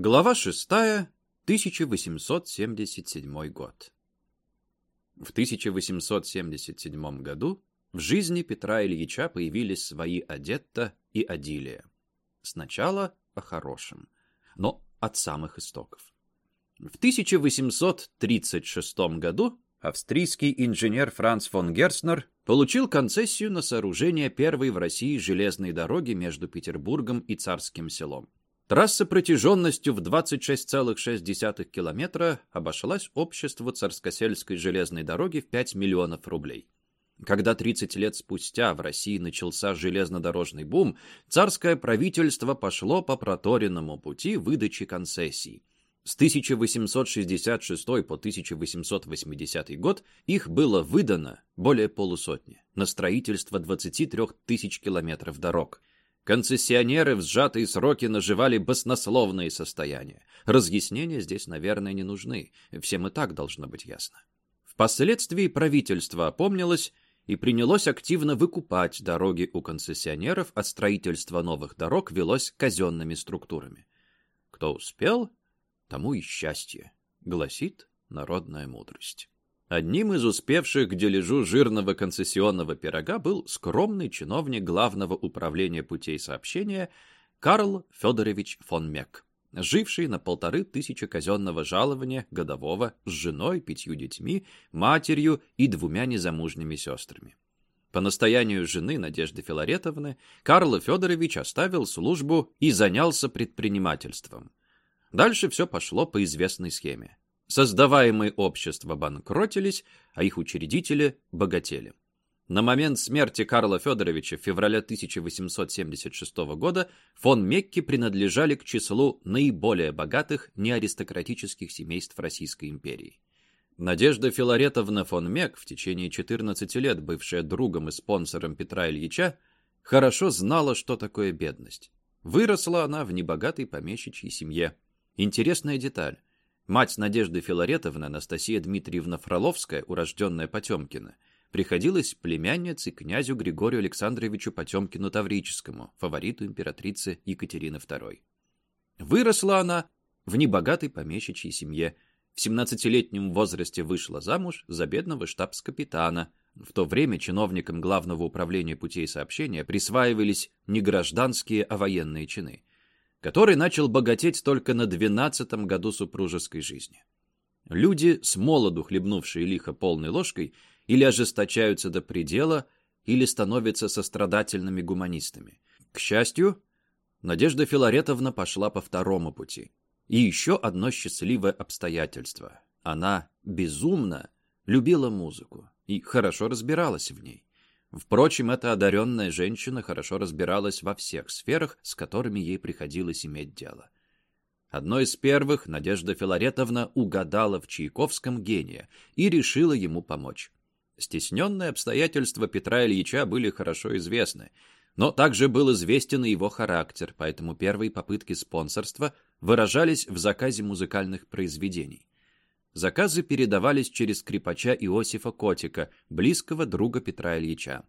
Глава 6. 1877 год. В 1877 году в жизни Петра Ильича появились свои Одетта и Адилия. Сначала о хорошем, но от самых истоков. В 1836 году австрийский инженер Франц фон Герцнер получил концессию на сооружение первой в России железной дороги между Петербургом и Царским селом. Трасса протяженностью в 26,6 километра обошлась обществу Царскосельской железной дороги в 5 миллионов рублей. Когда 30 лет спустя в России начался железнодорожный бум, царское правительство пошло по проторенному пути выдачи концессий. С 1866 по 1880 год их было выдано более полусотни на строительство 23 тысяч километров дорог. Концессионеры в сжатые сроки наживали баснословные состояния. Разъяснения здесь, наверное, не нужны. Всем и так должно быть ясно. Впоследствии правительство опомнилось и принялось активно выкупать дороги у концессионеров, а строительство новых дорог велось казенными структурами. Кто успел, тому и счастье, гласит народная мудрость. Одним из успевших к дележу жирного концессионного пирога был скромный чиновник Главного управления путей сообщения Карл Федорович фон Мек, живший на полторы тысячи казенного жалования годового с женой, пятью детьми, матерью и двумя незамужними сестрами. По настоянию жены Надежды Филаретовны Карл Федорович оставил службу и занялся предпринимательством. Дальше все пошло по известной схеме. Создаваемые общества банкротились, а их учредители богатели. На момент смерти Карла Федоровича в феврале 1876 года фон Мекки принадлежали к числу наиболее богатых неаристократических семейств Российской империи. Надежда Филаретовна фон Мек, в течение 14 лет бывшая другом и спонсором Петра Ильича, хорошо знала, что такое бедность. Выросла она в небогатой помещичьей семье. Интересная деталь. Мать Надежды Филаретовны, Анастасия Дмитриевна Фроловская, урожденная Потемкина, приходилась племянницей князю Григорию Александровичу Потемкину Таврическому, фавориту императрицы Екатерины II. Выросла она в небогатой помещичьей семье. В 17-летнем возрасте вышла замуж за бедного штабс-капитана. В то время чиновникам Главного управления путей сообщения присваивались не гражданские, а военные чины который начал богатеть только на двенадцатом году супружеской жизни. Люди, с молоду хлебнувшие лихо полной ложкой, или ожесточаются до предела, или становятся сострадательными гуманистами. К счастью, Надежда Филаретовна пошла по второму пути. И еще одно счастливое обстоятельство. Она безумно любила музыку и хорошо разбиралась в ней. Впрочем, эта одаренная женщина хорошо разбиралась во всех сферах, с которыми ей приходилось иметь дело. Одной из первых Надежда Филаретовна угадала в Чайковском гения и решила ему помочь. Стесненные обстоятельства Петра Ильича были хорошо известны, но также был известен и его характер, поэтому первые попытки спонсорства выражались в заказе музыкальных произведений. Заказы передавались через скрипача Иосифа Котика, близкого друга Петра Ильича.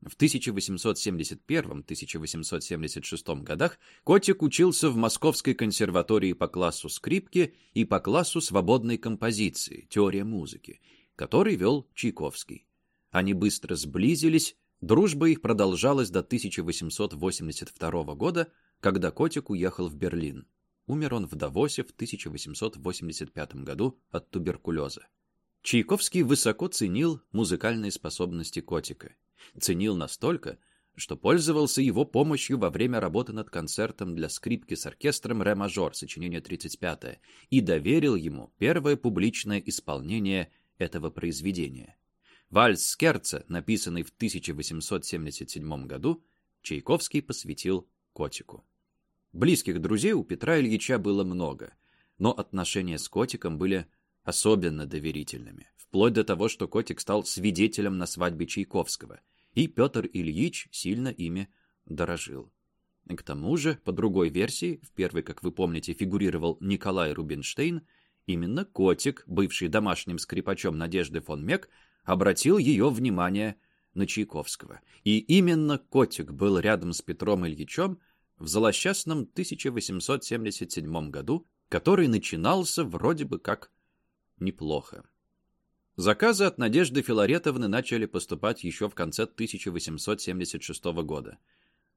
В 1871-1876 годах Котик учился в Московской консерватории по классу скрипки и по классу свободной композиции, теория музыки, который вел Чайковский. Они быстро сблизились, дружба их продолжалась до 1882 года, когда Котик уехал в Берлин. Умер он в Давосе в 1885 году от туберкулеза. Чайковский высоко ценил музыкальные способности котика. Ценил настолько, что пользовался его помощью во время работы над концертом для скрипки с оркестром «Ре-мажор», сочинение 35 и доверил ему первое публичное исполнение этого произведения. Вальс Скерца, написанный в 1877 году, Чайковский посвятил котику. Близких друзей у Петра Ильича было много, но отношения с котиком были особенно доверительными, вплоть до того, что котик стал свидетелем на свадьбе Чайковского, и Петр Ильич сильно ими дорожил. К тому же, по другой версии, в первой, как вы помните, фигурировал Николай Рубинштейн, именно котик, бывший домашним скрипачом Надежды фон Мек, обратил ее внимание на Чайковского. И именно котик был рядом с Петром Ильичем, в злосчастном 1877 году, который начинался вроде бы как неплохо. Заказы от Надежды Филаретовны начали поступать еще в конце 1876 года.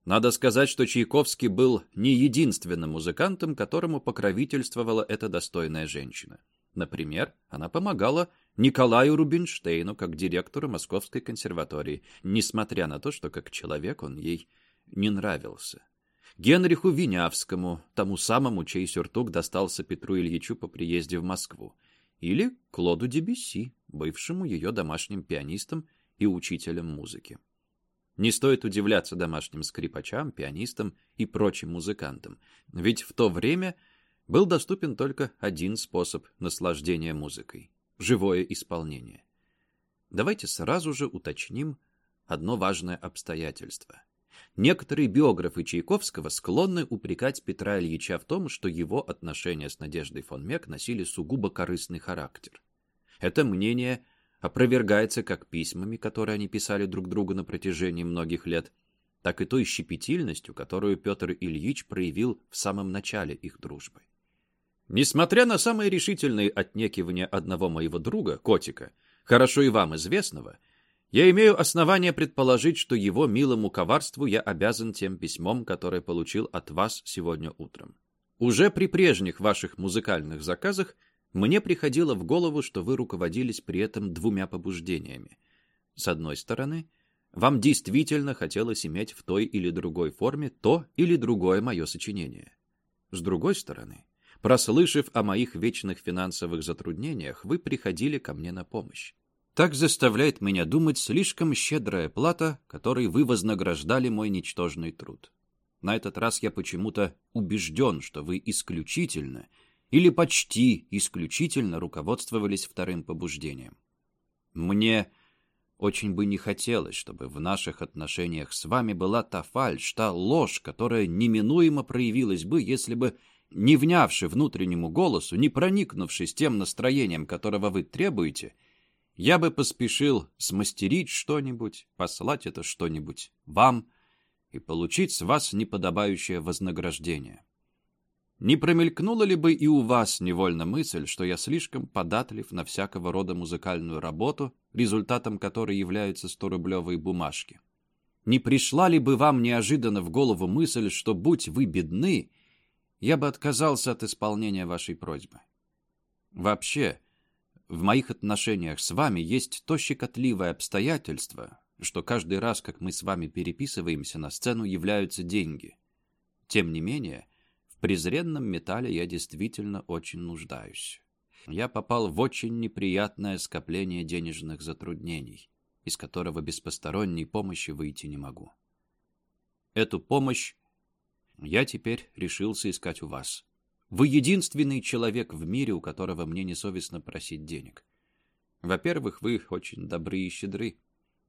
Надо сказать, что Чайковский был не единственным музыкантом, которому покровительствовала эта достойная женщина. Например, она помогала Николаю Рубинштейну как директору Московской консерватории, несмотря на то, что как человек он ей не нравился. Генриху Винявскому, тому самому, чей сюртук достался Петру Ильичу по приезде в Москву, или Клоду Дебюсси, бывшему ее домашним пианистом и учителем музыки. Не стоит удивляться домашним скрипачам, пианистам и прочим музыкантам, ведь в то время был доступен только один способ наслаждения музыкой – живое исполнение. Давайте сразу же уточним одно важное обстоятельство. Некоторые биографы Чайковского склонны упрекать Петра Ильича в том, что его отношения с Надеждой фон Мек носили сугубо корыстный характер. Это мнение опровергается как письмами, которые они писали друг другу на протяжении многих лет, так и той щепетильностью, которую Петр Ильич проявил в самом начале их дружбы. Несмотря на самые решительные отнекивания одного моего друга, котика, хорошо и вам известного, я имею основание предположить, что его милому коварству я обязан тем письмом, которое получил от вас сегодня утром. Уже при прежних ваших музыкальных заказах мне приходило в голову, что вы руководились при этом двумя побуждениями. С одной стороны, вам действительно хотелось иметь в той или другой форме то или другое мое сочинение. С другой стороны, прослышав о моих вечных финансовых затруднениях, вы приходили ко мне на помощь. Так заставляет меня думать слишком щедрая плата, которой вы вознаграждали мой ничтожный труд. На этот раз я почему-то убежден, что вы исключительно — или почти исключительно руководствовались вторым побуждением. Мне очень бы не хотелось, чтобы в наших отношениях с вами была та фальшь, та ложь, которая неминуемо проявилась бы, если бы, не внявши внутреннему голосу, не проникнувшись тем настроением, которого вы требуете, я бы поспешил смастерить что-нибудь, послать это что-нибудь вам и получить с вас неподобающее вознаграждение. Не промелькнула ли бы и у вас невольно мысль, что я слишком податлив на всякого рода музыкальную работу, результатом которой являются сторублевые бумажки? Не пришла ли бы вам неожиданно в голову мысль, что, будь вы бедны, я бы отказался от исполнения вашей просьбы? Вообще, в моих отношениях с вами есть то щекотливое обстоятельство, что каждый раз, как мы с вами переписываемся, на сцену являются деньги. Тем не менее, в презренном металле я действительно очень нуждаюсь. Я попал в очень неприятное скопление денежных затруднений, из которого без посторонней помощи выйти не могу. Эту помощь я теперь решился искать у вас. Вы единственный человек в мире, у которого мне несовестно просить денег. Во-первых, вы очень добры и щедры.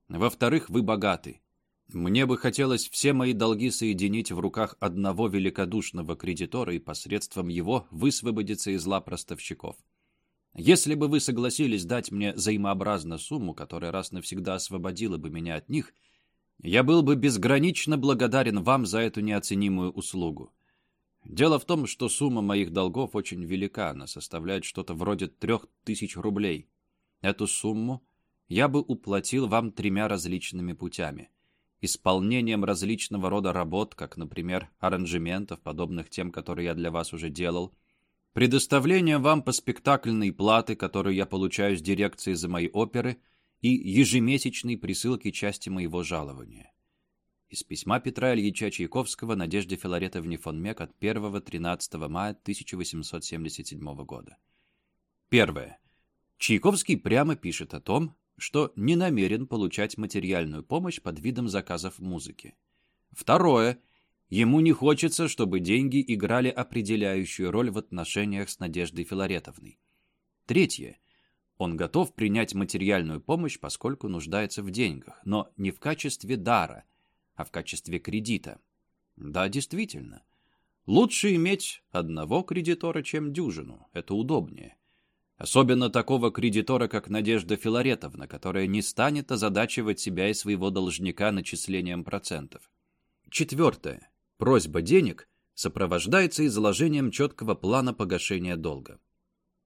Во-вторых, вы богаты. Мне бы хотелось все мои долги соединить в руках одного великодушного кредитора и посредством его высвободиться из лап ростовщиков. Если бы вы согласились дать мне взаимообразно сумму, которая раз навсегда освободила бы меня от них, я был бы безгранично благодарен вам за эту неоценимую услугу. Дело в том, что сумма моих долгов очень велика, она составляет что-то вроде трех тысяч рублей. Эту сумму я бы уплатил вам тремя различными путями – исполнением различного рода работ, как, например, аранжементов, подобных тем, которые я для вас уже делал, предоставлением вам по спектакльной платы, которую я получаю с дирекции за мои оперы, и ежемесячной присылки части моего жалования. Из письма Петра Ильича Чайковского Надежде Филаретовне фон Мек от 1-13 мая 1877 года. Первое. Чайковский прямо пишет о том, что не намерен получать материальную помощь под видом заказов музыки. Второе. Ему не хочется, чтобы деньги играли определяющую роль в отношениях с Надеждой Филаретовной. Третье. Он готов принять материальную помощь, поскольку нуждается в деньгах, но не в качестве дара, а в качестве кредита. Да, действительно. Лучше иметь одного кредитора, чем дюжину. Это удобнее. Особенно такого кредитора, как Надежда Филаретовна, которая не станет озадачивать себя и своего должника начислением процентов. Четвертое. просьба денег сопровождается изложением четкого плана погашения долга.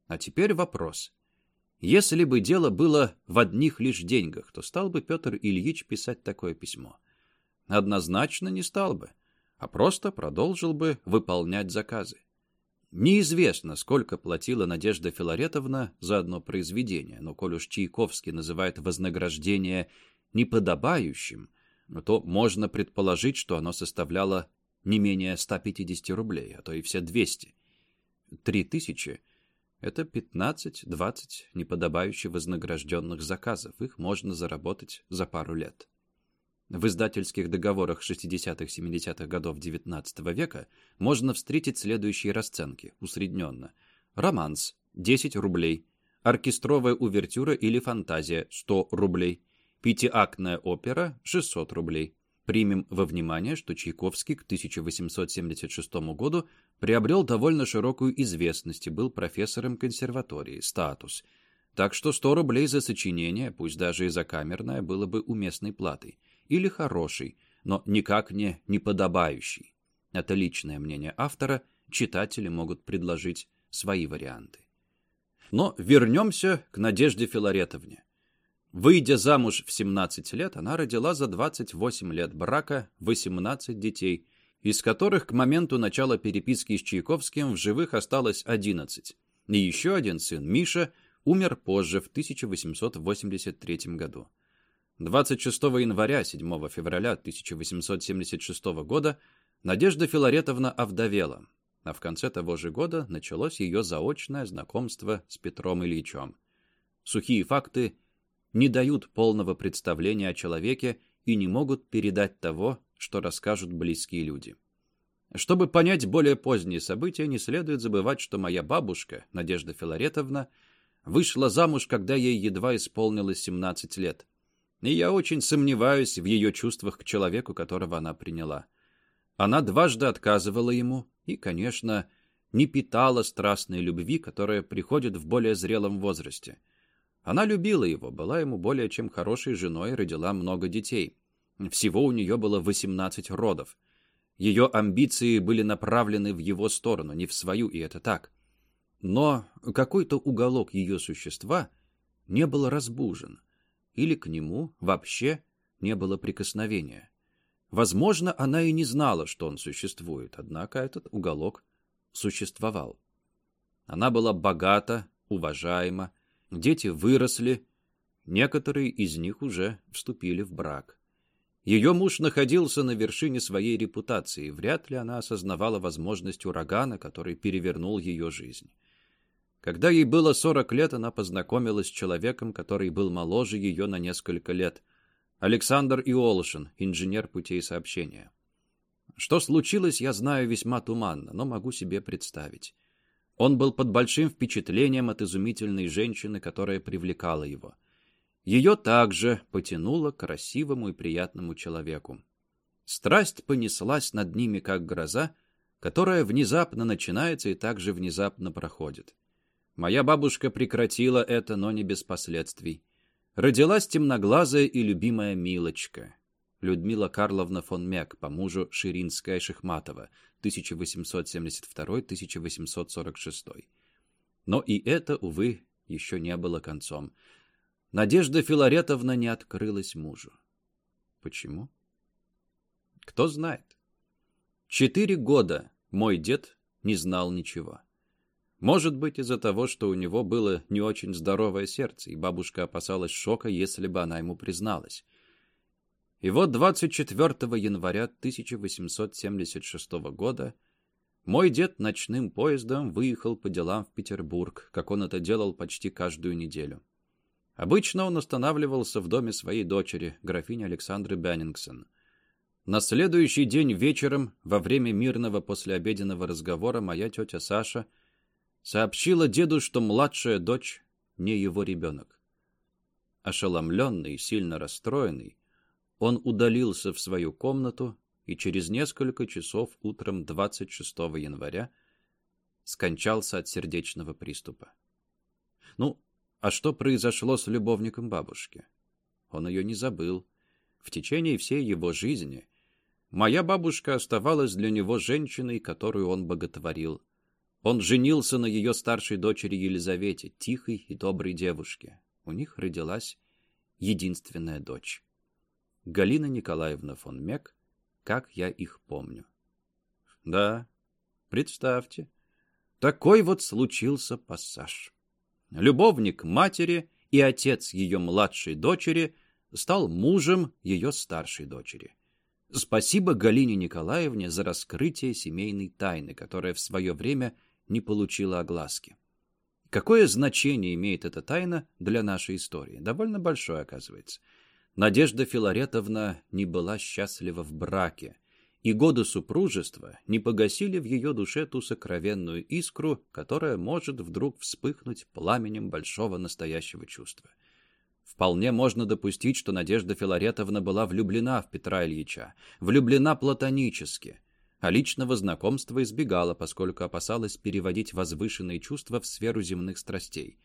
А теперь вопрос. Если бы дело было в одних лишь деньгах, то стал бы Петр Ильич писать такое письмо. Однозначно не стал бы, а просто продолжил бы выполнять заказы. Неизвестно, сколько платила Надежда Филаретовна за одно произведение, но коль уж Чайковский называет вознаграждение неподобающим, то можно предположить, что оно составляло не менее 150 рублей, а то и все 200. Три тысячи — это 15-20 неподобающе вознагражденных заказов. Их можно заработать за пару лет. В издательских договорах 60-70-х годов XIX века можно встретить следующие расценки, усредненно. Романс – 10 рублей. Оркестровая увертюра или фантазия – 100 рублей. Пятиактная опера – 600 рублей. Примем во внимание, что Чайковский к 1876 году приобрел довольно широкую известность и был профессором консерватории, статус. Так что 100 рублей за сочинение, пусть даже и за камерное, было бы уместной платой. Или хороший, но никак не неподобающий. Это личное мнение автора, читатели могут предложить свои варианты. Но вернемся к Надежде Филаретовне. Выйдя замуж в 17 лет, она родила за 28 лет брака 18 детей, из которых к моменту начала переписки с Чайковским в живых осталось 11. И еще один сын, Миша, умер позже, в 1883 году. 26 января 7 февраля 1876 года Надежда Филаретовна овдовела, а в конце того же года началось ее заочное знакомство с Петром Ильичем. Сухие факты – не дают полного представления о человеке и не могут передать того, что расскажут близкие люди. Чтобы понять более поздние события, не следует забывать, что моя бабушка, Надежда Филаретовна, вышла замуж, когда ей едва исполнилось 17 лет. И я очень сомневаюсь в ее чувствах к человеку, которого она приняла. Она дважды отказывала ему и, конечно, не питала страстной любви, которая приходит в более зрелом возрасте – она любила его, была ему более чем хорошей женой родила много детей. Всего у нее было 18 родов. Ее амбиции были направлены в его сторону, не в свою, и это так. Но какой-то уголок ее существа не был разбужен, или к нему вообще не было прикосновения. Возможно, она и не знала, что он существует, однако этот уголок существовал. Она была богата, уважаема, Дети выросли, некоторые из них уже вступили в брак. Ее муж находился на вершине своей репутации, вряд ли она осознавала возможность урагана, который перевернул ее жизнь. Когда ей было 40 лет, она познакомилась с человеком, который был моложе ее на несколько лет. Александр Иолшин, инженер путей сообщения. Что случилось, я знаю весьма туманно, но могу себе представить. Он был под большим впечатлением от изумительной женщины, которая привлекала его. Ее также потянуло к красивому и приятному человеку. Страсть понеслась над ними, как гроза, которая внезапно начинается и также внезапно проходит. Моя бабушка прекратила это, но не без последствий. Родилась темноглазая и любимая Милочка. Людмила Карловна фон Мек, по мужу Ширинская-Шихматова, 1872-1846. Но и это, увы, еще не было концом. Надежда Филаретовна не открылась мужу. Почему? Кто знает. Четыре года мой дед не знал ничего. Может быть, из-за того, что у него было не очень здоровое сердце, и бабушка опасалась шока, если бы она ему призналась. И вот 24 января 1876 года мой дед ночным поездом выехал по делам в Петербург, как он это делал почти каждую неделю. Обычно он останавливался в доме своей дочери, графини Александры Беннингсон. На следующий день вечером, во время мирного послеобеденного разговора, моя тетя Саша сообщила деду, что младшая дочь не его ребенок. Ошеломленный и сильно расстроенный, он удалился в свою комнату и через несколько часов утром 26 января скончался от сердечного приступа. Ну, а что произошло с любовником бабушки? Он ее не забыл. В течение всей его жизни моя бабушка оставалась для него женщиной, которую он боготворил. Он женился на ее старшей дочери Елизавете, тихой и доброй девушке. У них родилась единственная дочь. Галина Николаевна фон Мек, как я их помню. Да, представьте, такой вот случился пассаж. Любовник матери и отец ее младшей дочери стал мужем ее старшей дочери. Спасибо Галине Николаевне за раскрытие семейной тайны, которая в свое время не получила огласки. Какое значение имеет эта тайна для нашей истории? Довольно большое, оказывается. Надежда Филаретовна не была счастлива в браке, и годы супружества не погасили в ее душе ту сокровенную искру, которая может вдруг вспыхнуть пламенем большого настоящего чувства. Вполне можно допустить, что Надежда Филаретовна была влюблена в Петра Ильича, влюблена платонически, а личного знакомства избегала, поскольку опасалась переводить возвышенные чувства в сферу земных страстей.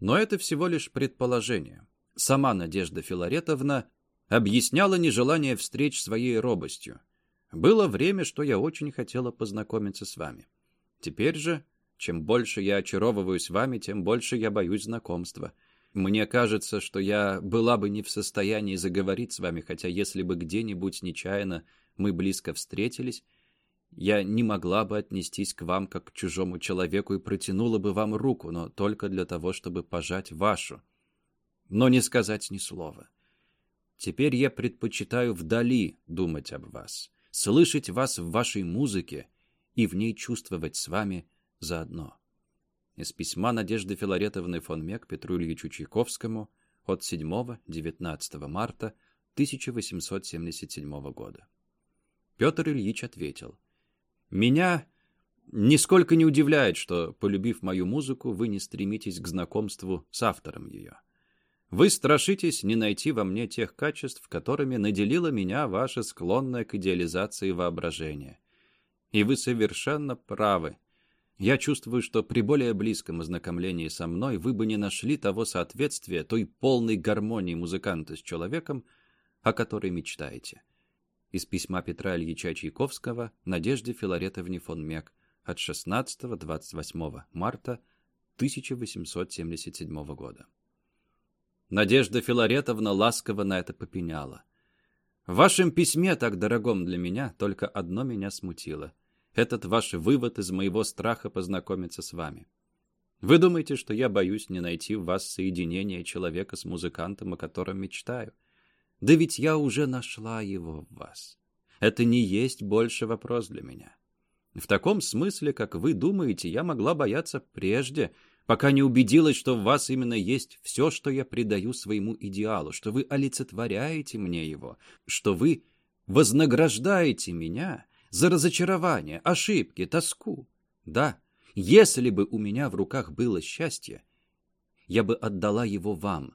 Но это всего лишь предположение. Сама Надежда Филаретовна объясняла нежелание встреч своей робостью. Было время, что я очень хотела познакомиться с вами. Теперь же, чем больше я очаровываюсь вами, тем больше я боюсь знакомства. Мне кажется, что я была бы не в состоянии заговорить с вами, хотя если бы где-нибудь нечаянно мы близко встретились, я не могла бы отнестись к вам как к чужому человеку и протянула бы вам руку, но только для того, чтобы пожать вашу, но не сказать ни слова. Теперь я предпочитаю вдали думать об вас, слышать вас в вашей музыке и в ней чувствовать с вами заодно. Из письма Надежды Филаретовны фон Мек Петру Ильичу Чайковскому от 7-19 марта 1877 года. Петр Ильич ответил. «Меня нисколько не удивляет, что, полюбив мою музыку, вы не стремитесь к знакомству с автором ее. Вы страшитесь не найти во мне тех качеств, которыми наделила меня ваша склонная к идеализации воображение. И вы совершенно правы. Я чувствую, что при более близком ознакомлении со мной вы бы не нашли того соответствия, той полной гармонии музыканта с человеком, о которой мечтаете. Из письма Петра Ильича Чайковского Надежде Филаретовне фон Мек от 16-28 марта 1877 года. Надежда Филаретовна ласково на это попеняла. В вашем письме, так дорогом для меня, только одно меня смутило. Этот ваш вывод из моего страха познакомиться с вами. Вы думаете, что я боюсь не найти в вас соединение человека с музыкантом, о котором мечтаю? Да ведь я уже нашла его в вас. Это не есть больше вопрос для меня. В таком смысле, как вы думаете, я могла бояться прежде, пока не убедилась, что в вас именно есть все, что я придаю своему идеалу, что вы олицетворяете мне его, что вы вознаграждаете меня за разочарование, ошибки, тоску. Да, если бы у меня в руках было счастье, я бы отдала его вам.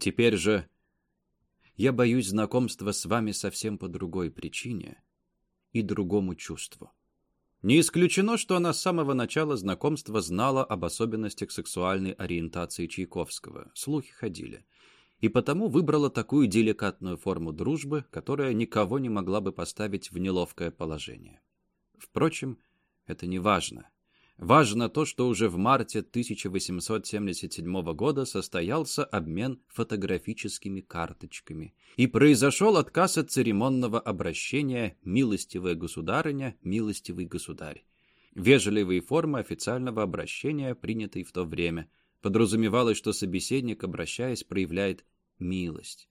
Теперь же я боюсь знакомства с вами совсем по другой причине и другому чувству. Не исключено, что она с самого начала знакомства знала об особенностях сексуальной ориентации Чайковского. Слухи ходили. И потому выбрала такую деликатную форму дружбы, которая никого не могла бы поставить в неловкое положение. Впрочем, это не важно. Важно то, что уже в марте 1877 года состоялся обмен фотографическими карточками, и произошел отказ от церемонного обращения «милостивая государыня, милостивый государь». Вежливые формы официального обращения, принятые в то время, подразумевалось, что собеседник, обращаясь, проявляет милость.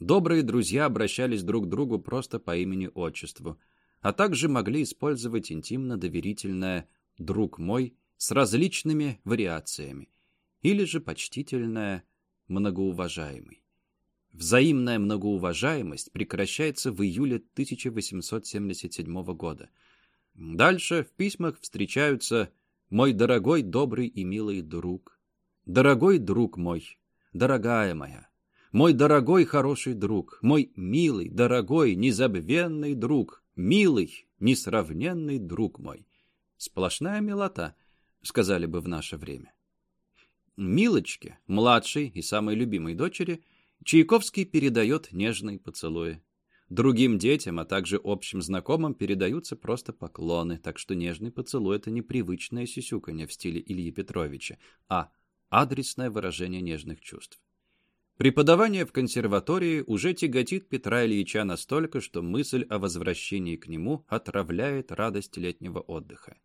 Добрые друзья обращались друг к другу просто по имени-отчеству, а также могли использовать интимно-доверительное друг мой, с различными вариациями, или же почтительное многоуважаемый. Взаимная многоуважаемость прекращается в июле 1877 года. Дальше в письмах встречаются «Мой дорогой, добрый и милый друг», «Дорогой друг мой», «Дорогая моя», «Мой дорогой, хороший друг», «Мой милый, дорогой, незабвенный друг», «Милый, несравненный друг мой», Сплошная милота, сказали бы в наше время. Милочке, младшей и самой любимой дочери, Чайковский передает нежные поцелуи. Другим детям, а также общим знакомым передаются просто поклоны, так что нежный поцелуй — это не привычное сисюканье в стиле Ильи Петровича, а адресное выражение нежных чувств. Преподавание в консерватории уже тяготит Петра Ильича настолько, что мысль о возвращении к нему отравляет радость летнего отдыха.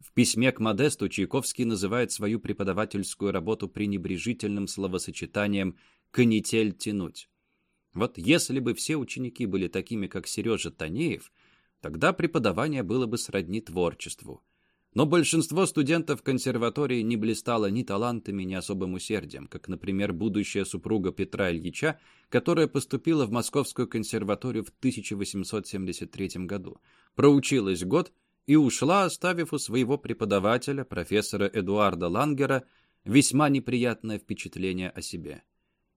В письме к Модесту Чайковский называет свою преподавательскую работу пренебрежительным словосочетанием «канитель тянуть». Вот если бы все ученики были такими, как Сережа Танеев, тогда преподавание было бы сродни творчеству. Но большинство студентов консерватории не блистало ни талантами, ни особым усердием, как, например, будущая супруга Петра Ильича, которая поступила в Московскую консерваторию в 1873 году, проучилась год и ушла, оставив у своего преподавателя, профессора Эдуарда Лангера, весьма неприятное впечатление о себе.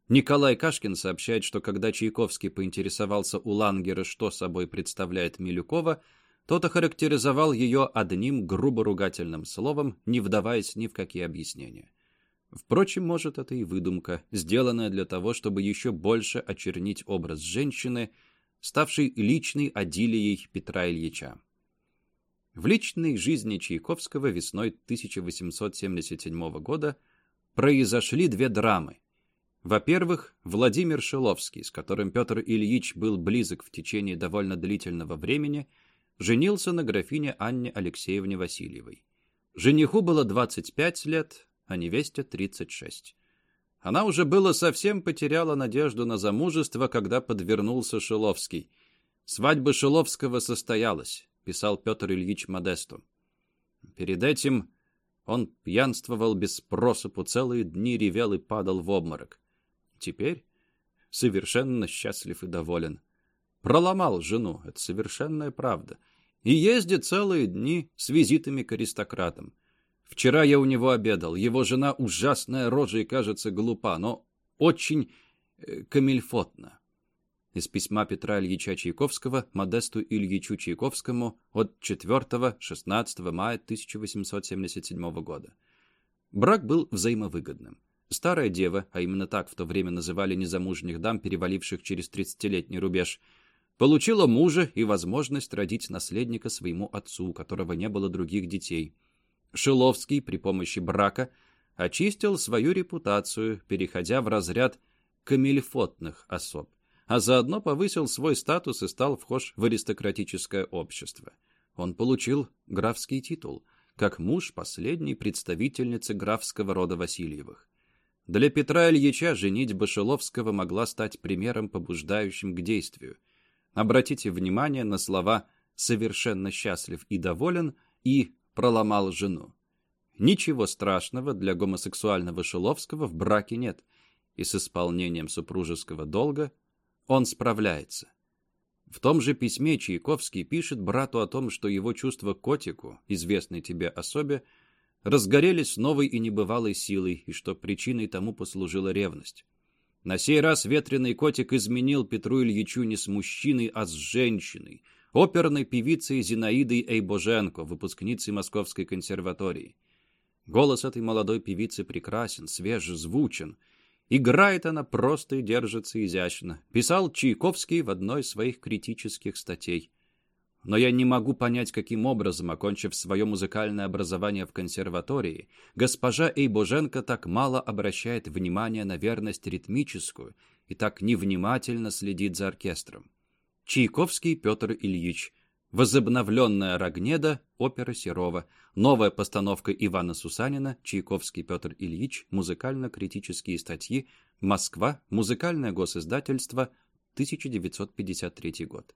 Николай Кашкин сообщает, что когда Чайковский поинтересовался у Лангера, что собой представляет Милюкова, тот охарактеризовал ее одним грубо ругательным словом, не вдаваясь ни в какие объяснения. Впрочем, может, это и выдумка, сделанная для того, чтобы еще больше очернить образ женщины, ставшей личной адилией Петра Ильича. В личной жизни Чайковского весной 1877 года произошли две драмы, во-первых, Владимир Шиловский, с которым Петр Ильич был близок в течение довольно длительного времени, женился на графине Анне Алексеевне Васильевой. Жениху было 25 лет, а невесте 36. Она уже было совсем потеряла надежду на замужество, когда подвернулся Шиловский. «Свадьба Шиловского состоялась», — писал Петр Ильич Модесту. Перед этим он пьянствовал без спросу, целые дни ревел и падал в обморок. Теперь совершенно счастлив и доволен. Проломал жену, это совершенная правда. И ездит целые дни с визитами к аристократам. Вчера я у него обедал. Его жена ужасная рожа и кажется глупа, но очень э, камельфотна. Из письма Петра Ильича Чайковского Модесту Ильичу Чайковскому от 4-16 мая 1877 года. Брак был взаимовыгодным. Старая дева, а именно так в то время называли незамужних дам, переваливших через тридцатилетний рубеж, получила мужа и возможность родить наследника своему отцу, у которого не было других детей. Шиловский при помощи брака очистил свою репутацию, переходя в разряд камельфотных особ, а заодно повысил свой статус и стал вхож в аристократическое общество. Он получил графский титул, как муж последней представительницы графского рода Васильевых. Для Петра Ильича женить Башеловского могла стать примером, побуждающим к действию. Обратите внимание на слова «совершенно счастлив и доволен» и «проломал жену». Ничего страшного для гомосексуального Шиловского в браке нет, и с исполнением супружеского долга он справляется. В том же письме Чайковский пишет брату о том, что его чувство к котику, известной тебе особе, разгорелись новой и небывалой силой, и что причиной тому послужила ревность. На сей раз ветреный котик изменил Петру Ильичу не с мужчиной, а с женщиной, оперной певицей Зинаидой Эйбоженко, выпускницей Московской консерватории. Голос этой молодой певицы прекрасен, свеж, звучен. Играет она просто и держится изящно, писал Чайковский в одной из своих критических статей но я не могу понять, каким образом, окончив свое музыкальное образование в консерватории, госпожа Эйбоженко так мало обращает внимания на верность ритмическую и так невнимательно следит за оркестром. Чайковский Петр Ильич, возобновленная Рогнеда, опера Серова, новая постановка Ивана Сусанина, Чайковский Петр Ильич, музыкально-критические статьи, Москва, музыкальное госиздательство, 1953 год.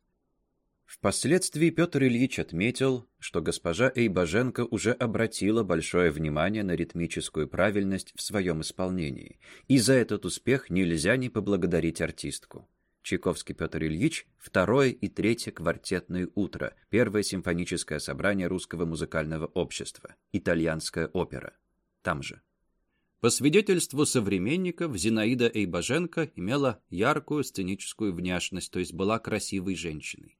Впоследствии Петр Ильич отметил, что госпожа Эйбаженко уже обратила большое внимание на ритмическую правильность в своем исполнении, и за этот успех нельзя не поблагодарить артистку. Чайковский Петр Ильич, второе и третье квартетное утро, первое симфоническое собрание Русского музыкального общества, итальянская опера. Там же. По свидетельству современников, Зинаида Эйбаженко имела яркую сценическую внешность, то есть была красивой женщиной.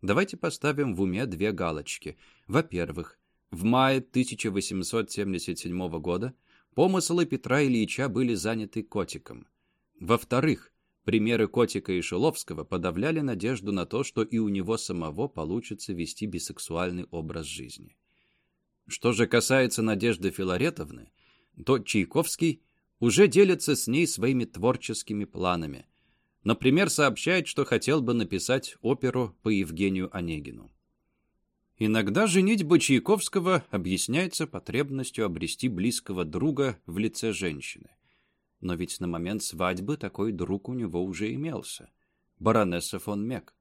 Давайте поставим в уме две галочки. Во-первых, в мае 1877 года помыслы Петра Ильича были заняты котиком. Во-вторых, Примеры Котика и Шиловского подавляли надежду на то, что и у него самого получится вести бисексуальный образ жизни. Что же касается Надежды Филаретовны, то Чайковский уже делится с ней своими творческими планами. Например, сообщает, что хотел бы написать оперу по Евгению Онегину. Иногда женитьба Чайковского объясняется потребностью обрести близкого друга в лице женщины. Но ведь на момент свадьбы такой друг у него уже имелся. Баронесса фон Мек.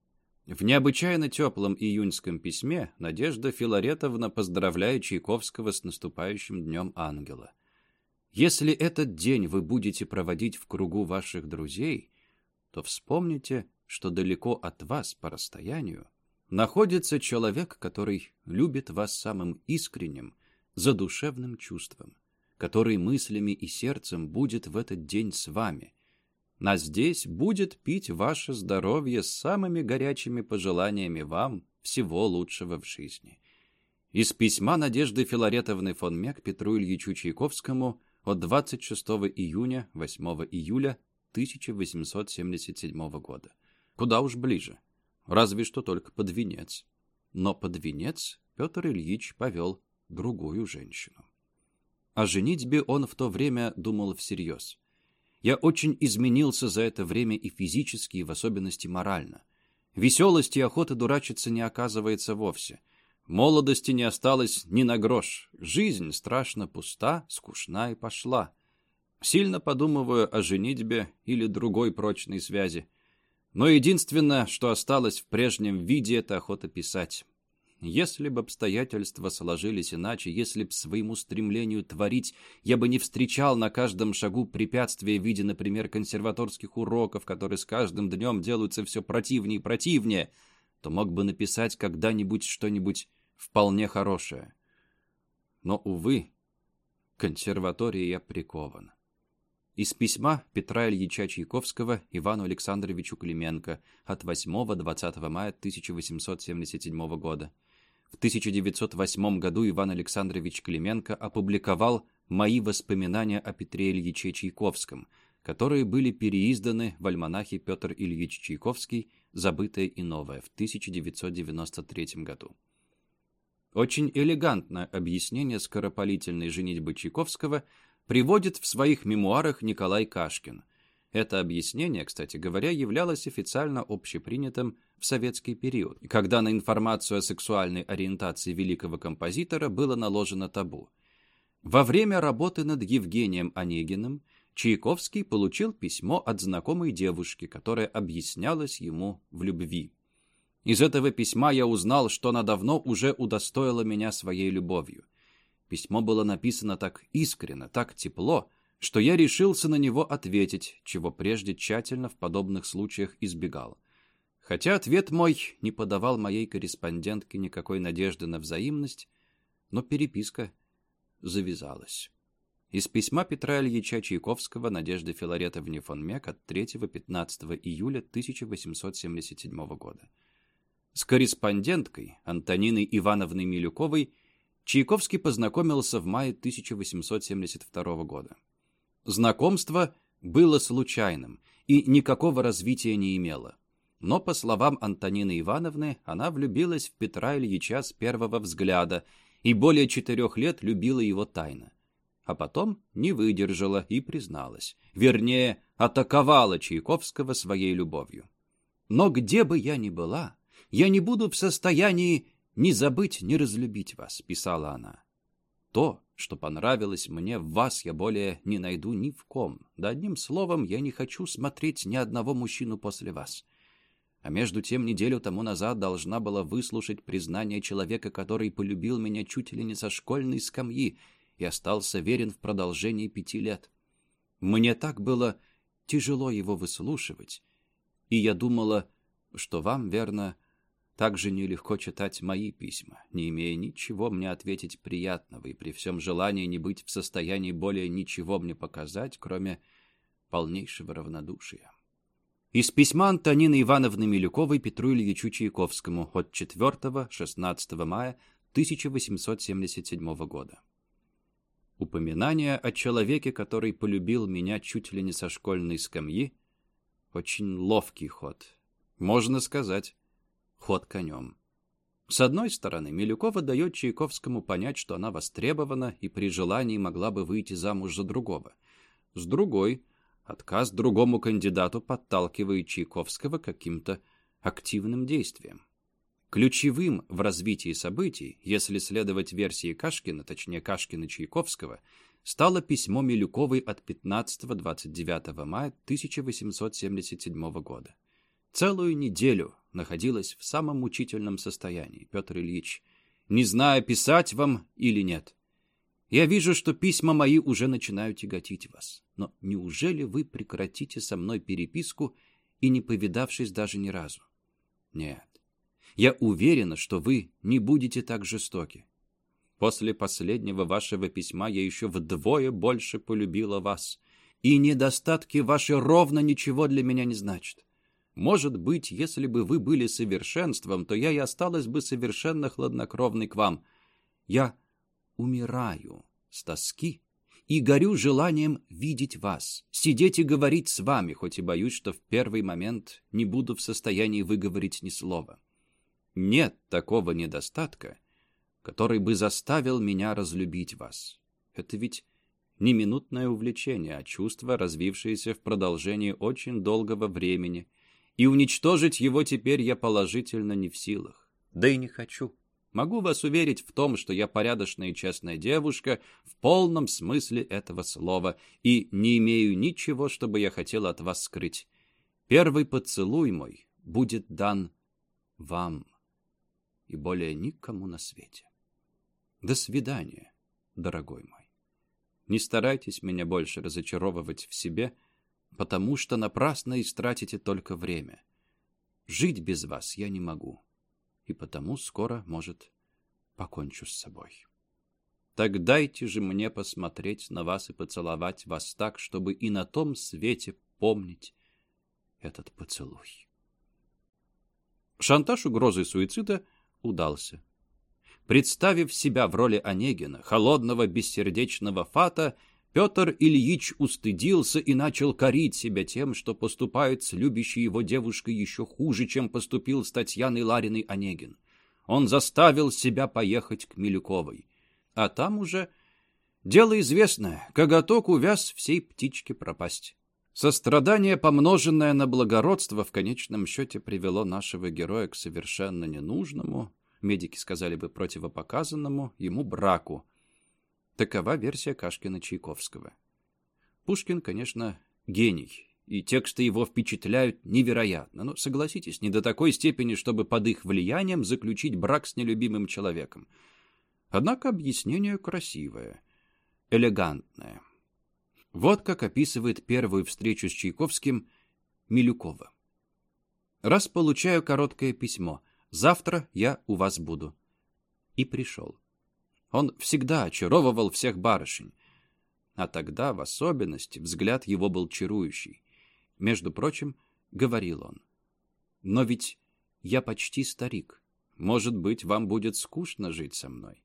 В необычайно теплом июньском письме Надежда Филаретовна поздравляет Чайковского с наступающим Днем Ангела. Если этот день вы будете проводить в кругу ваших друзей, то вспомните, что далеко от вас по расстоянию находится человек, который любит вас самым искренним, задушевным чувством, который мыслями и сердцем будет в этот день с вами, а здесь будет пить ваше здоровье с самыми горячими пожеланиями вам всего лучшего в жизни. Из письма Надежды Филаретовны фон Мек Петру Ильичу Чайковскому от 26 июня 8 июля 1877 года. Куда уж ближе разве что только под венец. Но под венец Петр Ильич повел другую женщину. О женитьбе он в то время думал всерьез. Я очень изменился за это время и физически, и в особенности морально. Веселости и охоты дурачиться не оказывается вовсе. Молодости не осталось ни на грош. Жизнь страшно пуста, скучна и пошла. Сильно подумываю о женитьбе или другой прочной связи. Но единственное, что осталось в прежнем виде, это охота писать. Если бы обстоятельства сложились иначе, если б своему стремлению творить я бы не встречал на каждом шагу препятствия в виде, например, консерваторских уроков, которые с каждым днем делаются все противнее и противнее, то мог бы написать когда-нибудь что-нибудь вполне хорошее. Но, увы, консерватории я прикован. Из письма Петра Ильича Чайковского Ивану Александровичу Клименко от 8-20 мая 1877 года. В 1908 году Иван Александрович Клименко опубликовал «Мои воспоминания о Петре Ильиче Чайковском», которые были переизданы в альманахе Петр Ильич Чайковский «Забытое и новое» в 1993 году. Очень элегантное объяснение скоропалительной женитьбы Чайковского – приводит в своих мемуарах Николай Кашкин. Это объяснение, кстати говоря, являлось официально общепринятым в советский период, когда на информацию о сексуальной ориентации великого композитора было наложено табу. Во время работы над Евгением Онегиным Чайковский получил письмо от знакомой девушки, которая объяснялась ему в любви. Из этого письма я узнал, что она давно уже удостоила меня своей любовью. Письмо было написано так искренно, так тепло, что я решился на него ответить, чего прежде тщательно в подобных случаях избегал. Хотя ответ мой не подавал моей корреспондентке никакой надежды на взаимность, но переписка завязалась. Из письма Петра Ильича Чайковского Надежды Филаретовне фон Мек от 3-15 июля 1877 года. С корреспонденткой Антониной Ивановной Милюковой Чайковский познакомился в мае 1872 года. Знакомство было случайным и никакого развития не имело. Но, по словам Антонины Ивановны, она влюбилась в Петра Ильича с первого взгляда и более четырех лет любила его тайно. А потом не выдержала и призналась. Вернее, атаковала Чайковского своей любовью. «Но где бы я ни была, я не буду в состоянии «Не забыть, не разлюбить вас», — писала она. «То, что понравилось мне в вас, я более не найду ни в ком. Да одним словом, я не хочу смотреть ни одного мужчину после вас». А между тем, неделю тому назад должна была выслушать признание человека, который полюбил меня чуть ли не со школьной скамьи и остался верен в продолжении пяти лет. Мне так было тяжело его выслушивать, и я думала, что вам, верно, также нелегко читать мои письма, не имея ничего мне ответить приятного и при всем желании не быть в состоянии более ничего мне показать, кроме полнейшего равнодушия. Из письма Антонины Ивановны Милюковой Петру Ильичу Чайковскому от 4-16 мая 1877 года. Упоминание о человеке, который полюбил меня чуть ли не со школьной скамьи, Очень ловкий ход. Можно сказать, ход конем. С одной стороны, Милюкова дает Чайковскому понять, что она востребована и при желании могла бы выйти замуж за другого. С другой, отказ другому кандидату подталкивает Чайковского каким-то активным действием. Ключевым в развитии событий, если следовать версии Кашкина, точнее Кашкина-Чайковского, стало письмо Милюковой от 15-29 мая 1877 года. Целую неделю находилась в самом мучительном состоянии, Петр Ильич, не зная, писать вам или нет. Я вижу, что письма мои уже начинают тяготить вас. Но неужели вы прекратите со мной переписку и не повидавшись даже ни разу? Нет. Я уверена, что вы не будете так жестоки. После последнего вашего письма я еще вдвое больше полюбила вас. И недостатки ваши ровно ничего для меня не значат. Может быть, если бы вы были совершенством, то я и осталась бы совершенно хладнокровной к вам. Я умираю с тоски и горю желанием видеть вас, сидеть и говорить с вами, хоть и боюсь, что в первый момент не буду в состоянии выговорить ни слова. Нет такого недостатка, который бы заставил меня разлюбить вас. Это ведь не минутное увлечение, а чувство, развившееся в продолжении очень долгого времени — и уничтожить его теперь я положительно не в силах. Да и не хочу. Могу вас уверить в том, что я порядочная и честная девушка в полном смысле этого слова и не имею ничего, чтобы я хотела от вас скрыть. Первый поцелуй мой будет дан вам и более никому на свете. До свидания, дорогой мой. Не старайтесь меня больше разочаровывать в себе, — потому что напрасно истратите только время. Жить без вас я не могу, и потому скоро, может, покончу с собой. Так дайте же мне посмотреть на вас и поцеловать вас так, чтобы и на том свете помнить этот поцелуй. Шантаж угрозы суицида удался. Представив себя в роли Онегина, холодного бессердечного фата, Петр Ильич устыдился и начал корить себя тем, что поступает с любящей его девушкой еще хуже, чем поступил с Татьяной Лариной Онегин. Он заставил себя поехать к Милюковой. А там уже дело известное, коготок увяз всей птичке пропасть. Сострадание, помноженное на благородство, в конечном счете привело нашего героя к совершенно ненужному, медики сказали бы противопоказанному, ему браку, Такова версия Кашкина-Чайковского. Пушкин, конечно, гений, и тексты его впечатляют невероятно, но, согласитесь, не до такой степени, чтобы под их влиянием заключить брак с нелюбимым человеком. Однако объяснение красивое, элегантное. Вот как описывает первую встречу с Чайковским Милюкова. «Раз получаю короткое письмо, завтра я у вас буду». И пришел. Он всегда очаровывал всех барышень. А тогда, в особенности, взгляд его был чарующий. Между прочим, говорил он. «Но ведь я почти старик. Может быть, вам будет скучно жить со мной.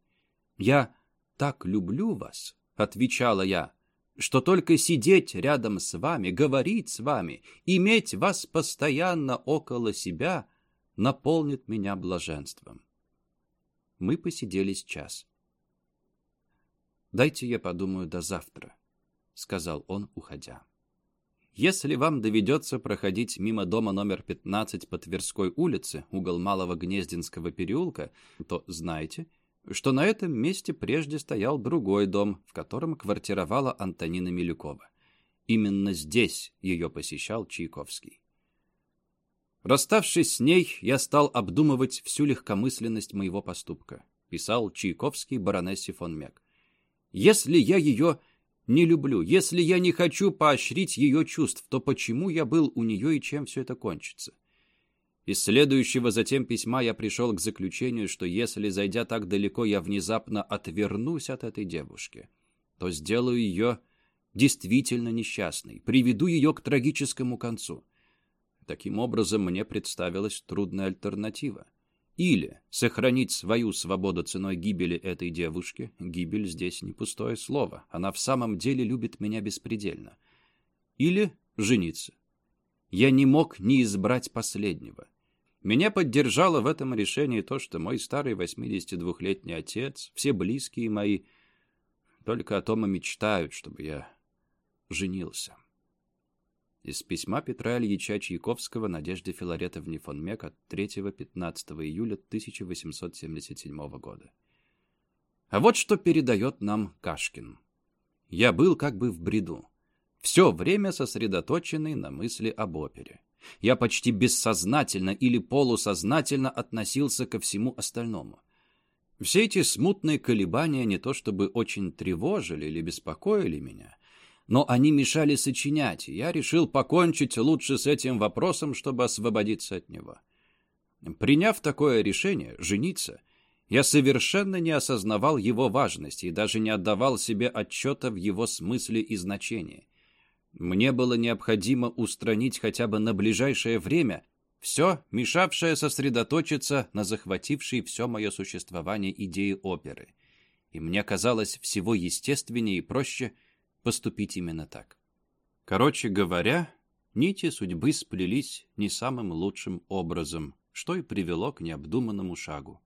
Я так люблю вас, — отвечала я, — что только сидеть рядом с вами, говорить с вами, иметь вас постоянно около себя наполнит меня блаженством. Мы посидели с час. «Дайте я подумаю до завтра», — сказал он, уходя. «Если вам доведется проходить мимо дома номер 15 по Тверской улице, угол Малого Гнездинского переулка, то знайте, что на этом месте прежде стоял другой дом, в котором квартировала Антонина Милюкова. Именно здесь ее посещал Чайковский. Расставшись с ней, я стал обдумывать всю легкомысленность моего поступка, писал Чайковский баронессе фон Мек. Если я ее не люблю, если я не хочу поощрить ее чувств, то почему я был у нее и чем все это кончится? Из следующего затем письма я пришел к заключению, что если, зайдя так далеко, я внезапно отвернусь от этой девушки, то сделаю ее действительно несчастной, приведу ее к трагическому концу. Таким образом, мне представилась трудная альтернатива. Или сохранить свою свободу ценой гибели этой девушки. Гибель здесь не пустое слово. Она в самом деле любит меня беспредельно. Или жениться. я не мог не избрать последнего. Меня поддержало в этом решении то, что мой старый 82-летний отец, все близкие мои, только о том и мечтают, чтобы я женился. Из письма Петра Ильича Чайковского Надежде Филаретовне фон Мек от 3-15 июля 1877 года. А вот что передает нам Кашкин. Я был как бы в бреду. Все время сосредоточенный на мысли об опере. Я почти бессознательно или полусознательно относился ко всему остальному. Все эти смутные колебания не то чтобы очень тревожили или беспокоили меня, но они мешали сочинять, и я решил покончить лучше с этим вопросом, чтобы освободиться от него. Приняв такое решение, жениться, я совершенно не осознавал его важности и даже не отдавал себе отчета в его смысле и значении. Мне было необходимо устранить хотя бы на ближайшее время все, мешавшее сосредоточиться на захватившей все мое существование идеи оперы. И мне казалось всего естественнее и проще поступить именно так. Короче говоря, нити судьбы сплелись не самым лучшим образом, что и привело к необдуманному шагу.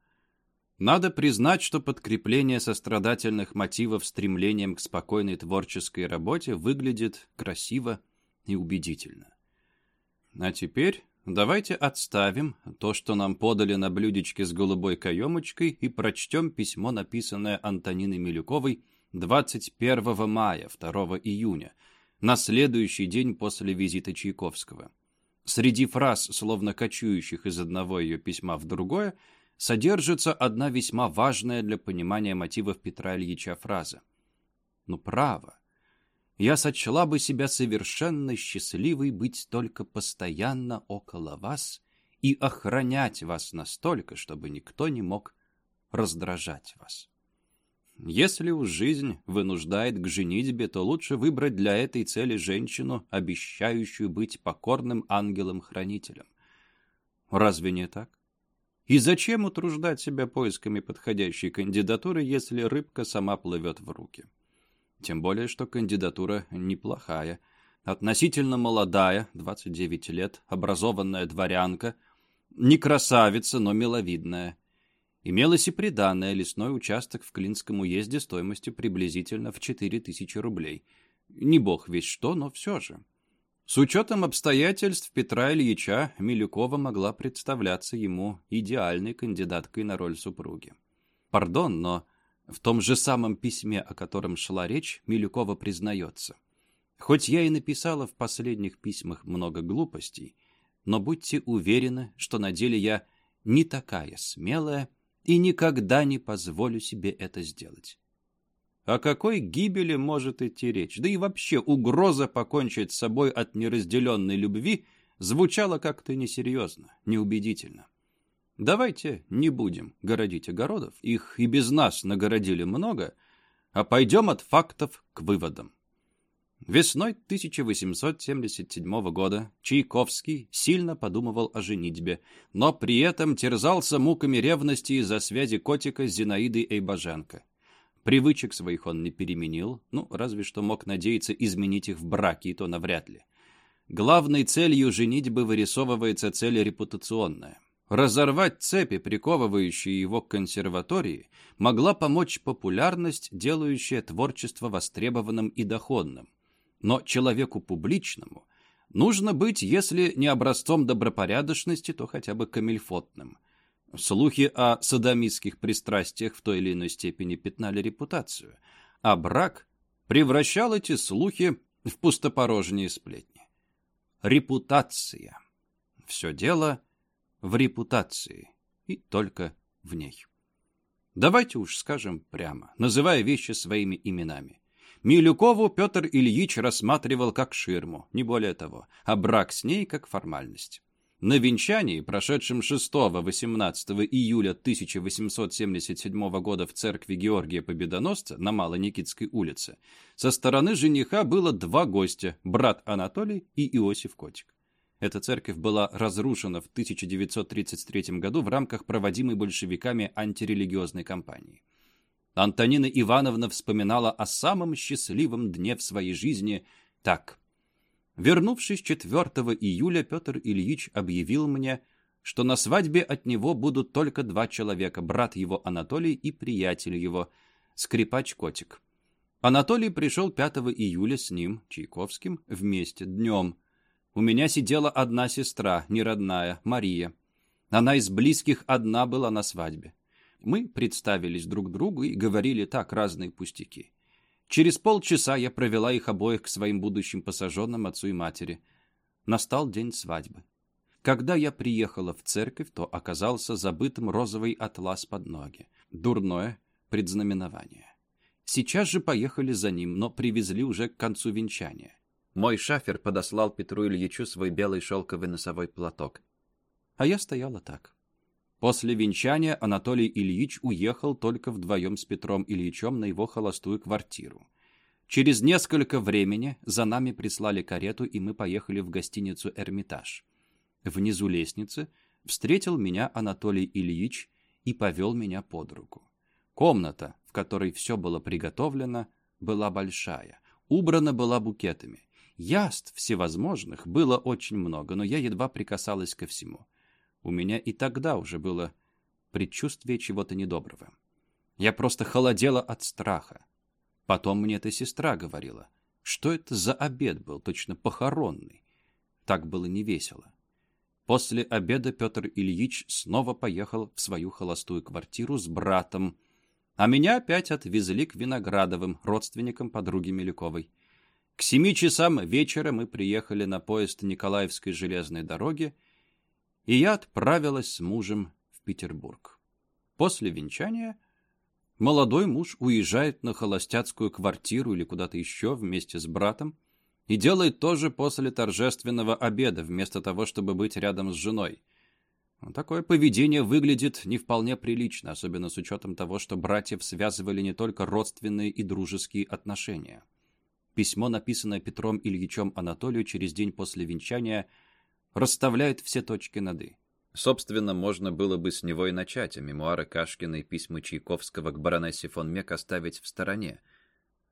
Надо признать, что подкрепление сострадательных мотивов стремлением к спокойной творческой работе выглядит красиво и убедительно. А теперь давайте отставим то, что нам подали на блюдечке с голубой каемочкой, и прочтем письмо, написанное Антониной Милюковой 21 мая, 2 июня, на следующий день после визита Чайковского. Среди фраз, словно кочующих из одного ее письма в другое, содержится одна весьма важная для понимания мотивов Петра Ильича фраза. «Ну, право, я сочла бы себя совершенно счастливой быть только постоянно около вас и охранять вас настолько, чтобы никто не мог раздражать вас». Если уж жизнь вынуждает к женитьбе, то лучше выбрать для этой цели женщину, обещающую быть покорным ангелом-хранителем. Разве не так? И зачем утруждать себя поисками подходящей кандидатуры, если рыбка сама плывет в руки? Тем более, что кандидатура неплохая. Относительно молодая, 29 лет, образованная дворянка, не красавица, но миловидная. Имелось и приданное лесной участок в Клинском уезде стоимостью приблизительно в 4000 рублей. Не бог весь что, но все же. С учетом обстоятельств Петра Ильича Милюкова могла представляться ему идеальной кандидаткой на роль супруги. Пардон, но в том же самом письме, о котором шла речь, Милюкова признается. Хоть я и написала в последних письмах много глупостей, но будьте уверены, что на деле я не такая смелая и никогда не позволю себе это сделать. О какой гибели может идти речь? Да и вообще угроза покончить с собой от неразделенной любви звучала как-то несерьезно, неубедительно. Давайте не будем городить огородов, их и без нас нагородили много, а пойдем от фактов к выводам. Весной 1877 года Чайковский сильно подумывал о женитьбе, но при этом терзался муками ревности из-за связи котика с Зинаидой Эйбаженко. Привычек своих он не переменил, ну, разве что мог надеяться изменить их в браке, и то навряд ли. Главной целью женитьбы вырисовывается цель репутационная. Разорвать цепи, приковывающие его к консерватории, могла помочь популярность, делающая творчество востребованным и доходным. Но человеку публичному нужно быть, если не образцом добропорядочности, то хотя бы камельфотным – Слухи о садомистских пристрастиях в той или иной степени пятнали репутацию, а брак превращал эти слухи в пустопорожние сплетни. Репутация. Все дело в репутации и только в ней. Давайте уж скажем прямо, называя вещи своими именами. Милюкову Петр Ильич рассматривал как ширму, не более того, а брак с ней как формальность. На венчании, прошедшем 6-18 июля 1877 года в церкви Георгия Победоносца на Малоникитской улице, со стороны жениха было два гостя – брат Анатолий и Иосиф Котик. Эта церковь была разрушена в 1933 году в рамках проводимой большевиками антирелигиозной кампании. Антонина Ивановна вспоминала о самом счастливом дне в своей жизни так – Вернувшись 4 июля, Петр Ильич объявил мне, что на свадьбе от него будут только два человека, брат его Анатолий и приятель его, скрипач-котик. Анатолий пришел 5 июля с ним, Чайковским, вместе, днем. У меня сидела одна сестра, неродная, Мария. Она из близких одна была на свадьбе. Мы представились друг другу и говорили так разные пустяки. Через полчаса я провела их обоих к своим будущим пассажирам, отцу и матери. Настал день свадьбы. Когда я приехала в церковь, то оказался забытым розовый атлас под ноги. Дурное предзнаменование. Сейчас же поехали за ним, но привезли уже к концу венчания. Мой шафер подослал Петру Ильичу свой белый шелковый носовой платок. А я стояла так. После венчания Анатолий Ильич уехал только вдвоем с Петром Ильичем на его холостую квартиру. Через несколько времени за нами прислали карету, и мы поехали в гостиницу «Эрмитаж». Внизу лестницы встретил меня Анатолий Ильич и повел меня под руку. Комната, в которой все было приготовлено, была большая, убрана была букетами. Яств всевозможных было очень много, но я едва прикасалась ко всему. У меня и тогда уже было предчувствие чего-то недоброго. Я просто холодела от страха. Потом мне эта сестра говорила, что это за обед был, точно похоронный. Так было невесело. После обеда Петр Ильич снова поехал в свою холостую квартиру с братом, а меня опять отвезли к Виноградовым, родственникам подруги Милюковой. К семи часам вечера мы приехали на поезд Николаевской железной дороги и я отправилась с мужем в Петербург. После венчания молодой муж уезжает на холостяцкую квартиру или куда-то еще вместе с братом и делает то же после торжественного обеда, вместо того, чтобы быть рядом с женой. Такое поведение выглядит не вполне прилично, особенно с учетом того, что братьев связывали не только родственные и дружеские отношения. Письмо, написанное Петром Ильичем Анатолию через день после венчания – расставляет все точки над «и». Собственно, можно было бы с него и начать, а мемуары Кашкина и письма Чайковского к баронессе фон Мек оставить в стороне.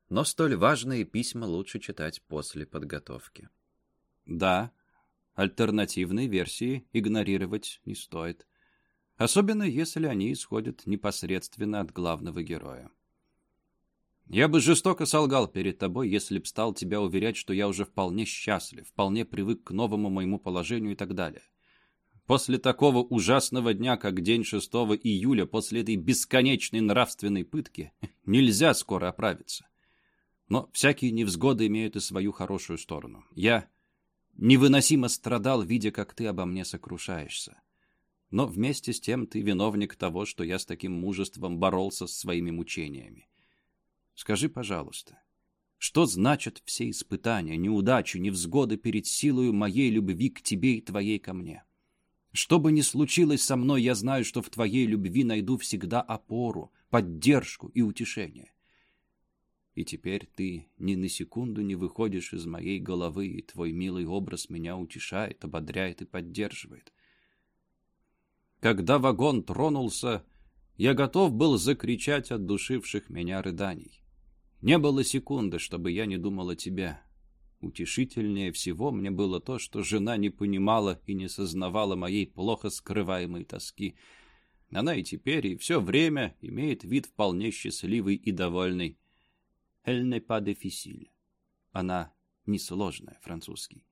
Но столь важные письма лучше читать после подготовки. Да, альтернативные версии игнорировать не стоит. Особенно, если они исходят непосредственно от главного героя. Я бы жестоко солгал перед тобой, если б стал тебя уверять, что я уже вполне счастлив, вполне привык к новому моему положению и так далее. После такого ужасного дня, как день 6 июля, после этой бесконечной нравственной пытки, нельзя скоро оправиться. Но всякие невзгоды имеют и свою хорошую сторону. Я невыносимо страдал, видя, как ты обо мне сокрушаешься. Но вместе с тем ты виновник того, что я с таким мужеством боролся с своими мучениями. Скажи, пожалуйста, что значат все испытания, неудачи, невзгоды перед силою моей любви к тебе и твоей ко мне? Что бы ни случилось со мной, я знаю, что в твоей любви найду всегда опору, поддержку и утешение. И теперь ты ни на секунду не выходишь из моей головы, и твой милый образ меня утешает, ободряет и поддерживает. Когда вагон тронулся, я готов был закричать от душивших меня рыданий. Не было секунды, чтобы я не думал о тебе. Утешительнее всего мне было то, что жена не понимала и не сознавала моей плохо скрываемой тоски. Она и теперь, и все время имеет вид вполне счастливый и довольный. «Elle n'est pas difficile». Она несложная, французский.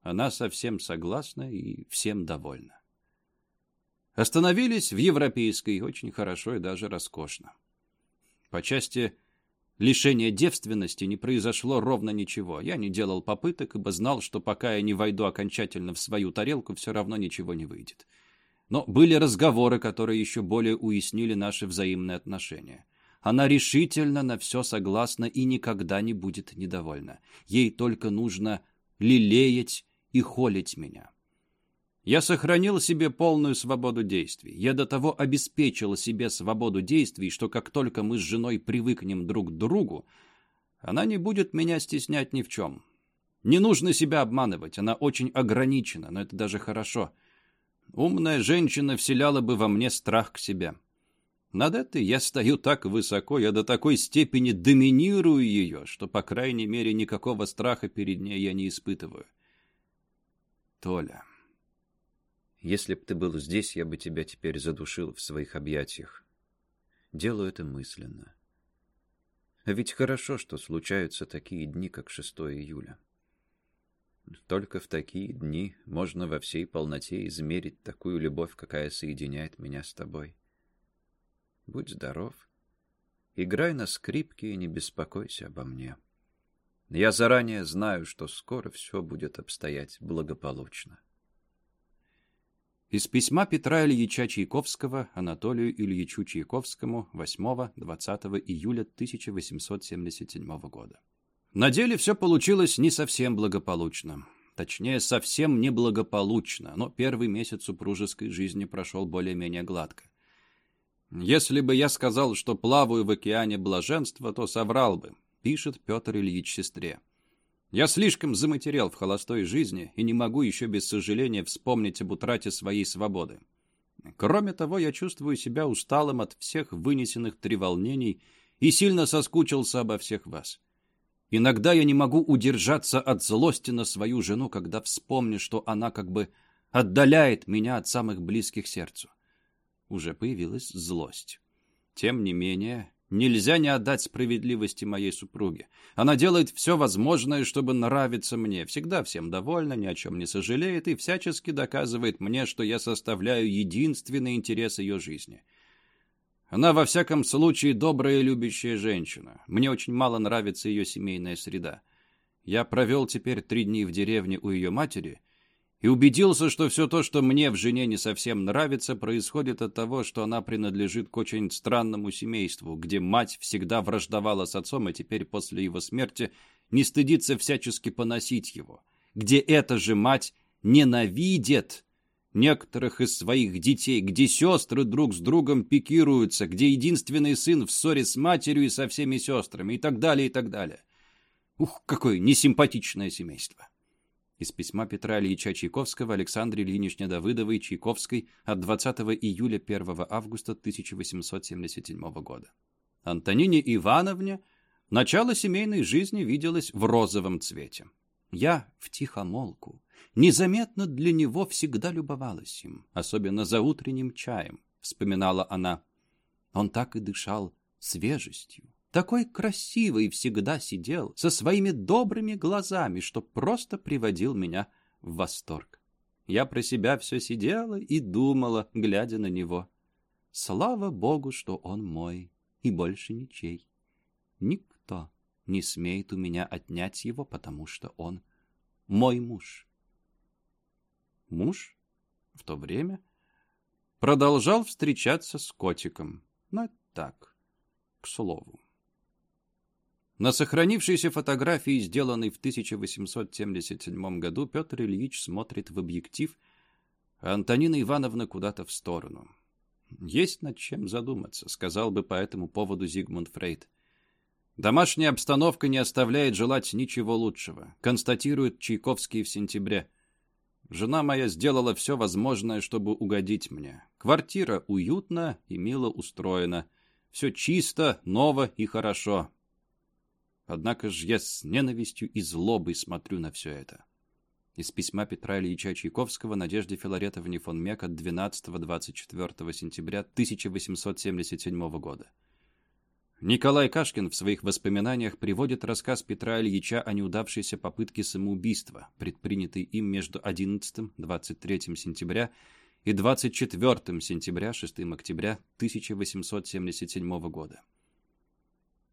Она совсем согласна и всем довольна. Остановились в Европейской, очень хорошо и даже роскошно. По части лишения девственности не произошло ровно ничего. Я не делал попыток, ибо знал, что пока я не войду окончательно в свою тарелку, все равно ничего не выйдет. Но были разговоры, которые еще более уяснили наши взаимные отношения. Она решительно на все согласна и никогда не будет недовольна. Ей только нужно лелеять и холить меня. Я сохранил себе полную свободу действий. Я до того обеспечил себе свободу действий, что как только мы с женой привыкнем друг к другу, она не будет меня стеснять ни в чем. Не нужно себя обманывать, она очень ограничена, но это даже хорошо. Умная женщина вселяла бы во мне страх к себе. Над этой я стою так высоко, я до такой степени доминирую ее, что, по крайней мере, никакого страха перед ней я не испытываю. Толя, если б ты был здесь, я бы тебя теперь задушил в своих объятиях. Делаю это мысленно. Ведь хорошо, что случаются такие дни, как 6 июля. Только в такие дни можно во всей полноте измерить такую любовь, какая соединяет меня с тобой. Будь здоров. Играй на скрипке и не беспокойся обо мне. Я заранее знаю, что скоро все будет обстоять благополучно. Из письма Петра Ильича Чайковского Анатолию Ильичу Чайковскому 8-20 июля 1877 года. На деле все получилось не совсем благополучно. Точнее, совсем неблагополучно, но первый месяц супружеской жизни прошел более-менее гладко. Если бы я сказал, что плаваю в океане блаженства, то соврал бы, пишет Петр Ильич сестре. Я слишком заматерел в холостой жизни и не могу еще без сожаления вспомнить об утрате своей свободы. Кроме того, я чувствую себя усталым от всех вынесенных треволнений и сильно соскучился обо всех вас. Иногда я не могу удержаться от злости на свою жену, когда вспомню, что она как бы отдаляет меня от самых близких сердцу. Уже появилась злость. Тем не менее, Нельзя не отдать справедливости моей супруге. Она делает все возможное, чтобы нравиться мне, всегда всем довольна, ни о чем не сожалеет и всячески доказывает мне, что я составляю единственный интерес ее жизни. Она, во всяком случае, добрая и любящая женщина. Мне очень мало нравится ее семейная среда. Я провел теперь три дни в деревне у ее матери и убедился, что все то, что мне в жене не совсем нравится, происходит от того, что она принадлежит к очень странному семейству, где мать всегда враждовала с отцом, и теперь после его смерти не стыдится всячески поносить его, где эта же мать ненавидит некоторых из своих детей, где сестры друг с другом пикируются, где единственный сын в ссоре с матерью и со всеми сестрами, и так далее, и так далее. Ух, какое несимпатичное семейство! Из письма Петра Ильича Чайковского Александре Ильиничне Давыдовой Чайковской от 20 июля 1 августа 1877 года. Антонине Ивановне начало семейной жизни виделось в розовом цвете. Я в тихомолку, незаметно для него всегда любовалась им, особенно за утренним чаем, вспоминала она. Он так и дышал свежестью, такой красивый всегда сидел, со своими добрыми глазами, что просто приводил меня в восторг. Я про себя все сидела и думала, глядя на него. Слава Богу, что он мой, и больше ничей. Никто не смеет у меня отнять его, потому что он мой муж. Муж в то время продолжал встречаться с котиком. Но так, к слову. На сохранившейся фотографии, сделанной в 1877 году, Петр Ильич смотрит в объектив, а Антонина Ивановна куда-то в сторону. «Есть над чем задуматься», — сказал бы по этому поводу Зигмунд Фрейд. «Домашняя обстановка не оставляет желать ничего лучшего», — констатирует Чайковский в сентябре. «Жена моя сделала все возможное, чтобы угодить мне. Квартира уютна и мило устроена. Все чисто, ново и хорошо. Однако же я с ненавистью и злобой смотрю на все это. Из письма Петра Ильича Чайковского Надежде Филаретовне фон Мек от 12-24 сентября 1877 года. Николай Кашкин в своих воспоминаниях приводит рассказ Петра Ильича о неудавшейся попытке самоубийства, предпринятой им между 11-23 сентября и 24 сентября 6 октября 1877 года.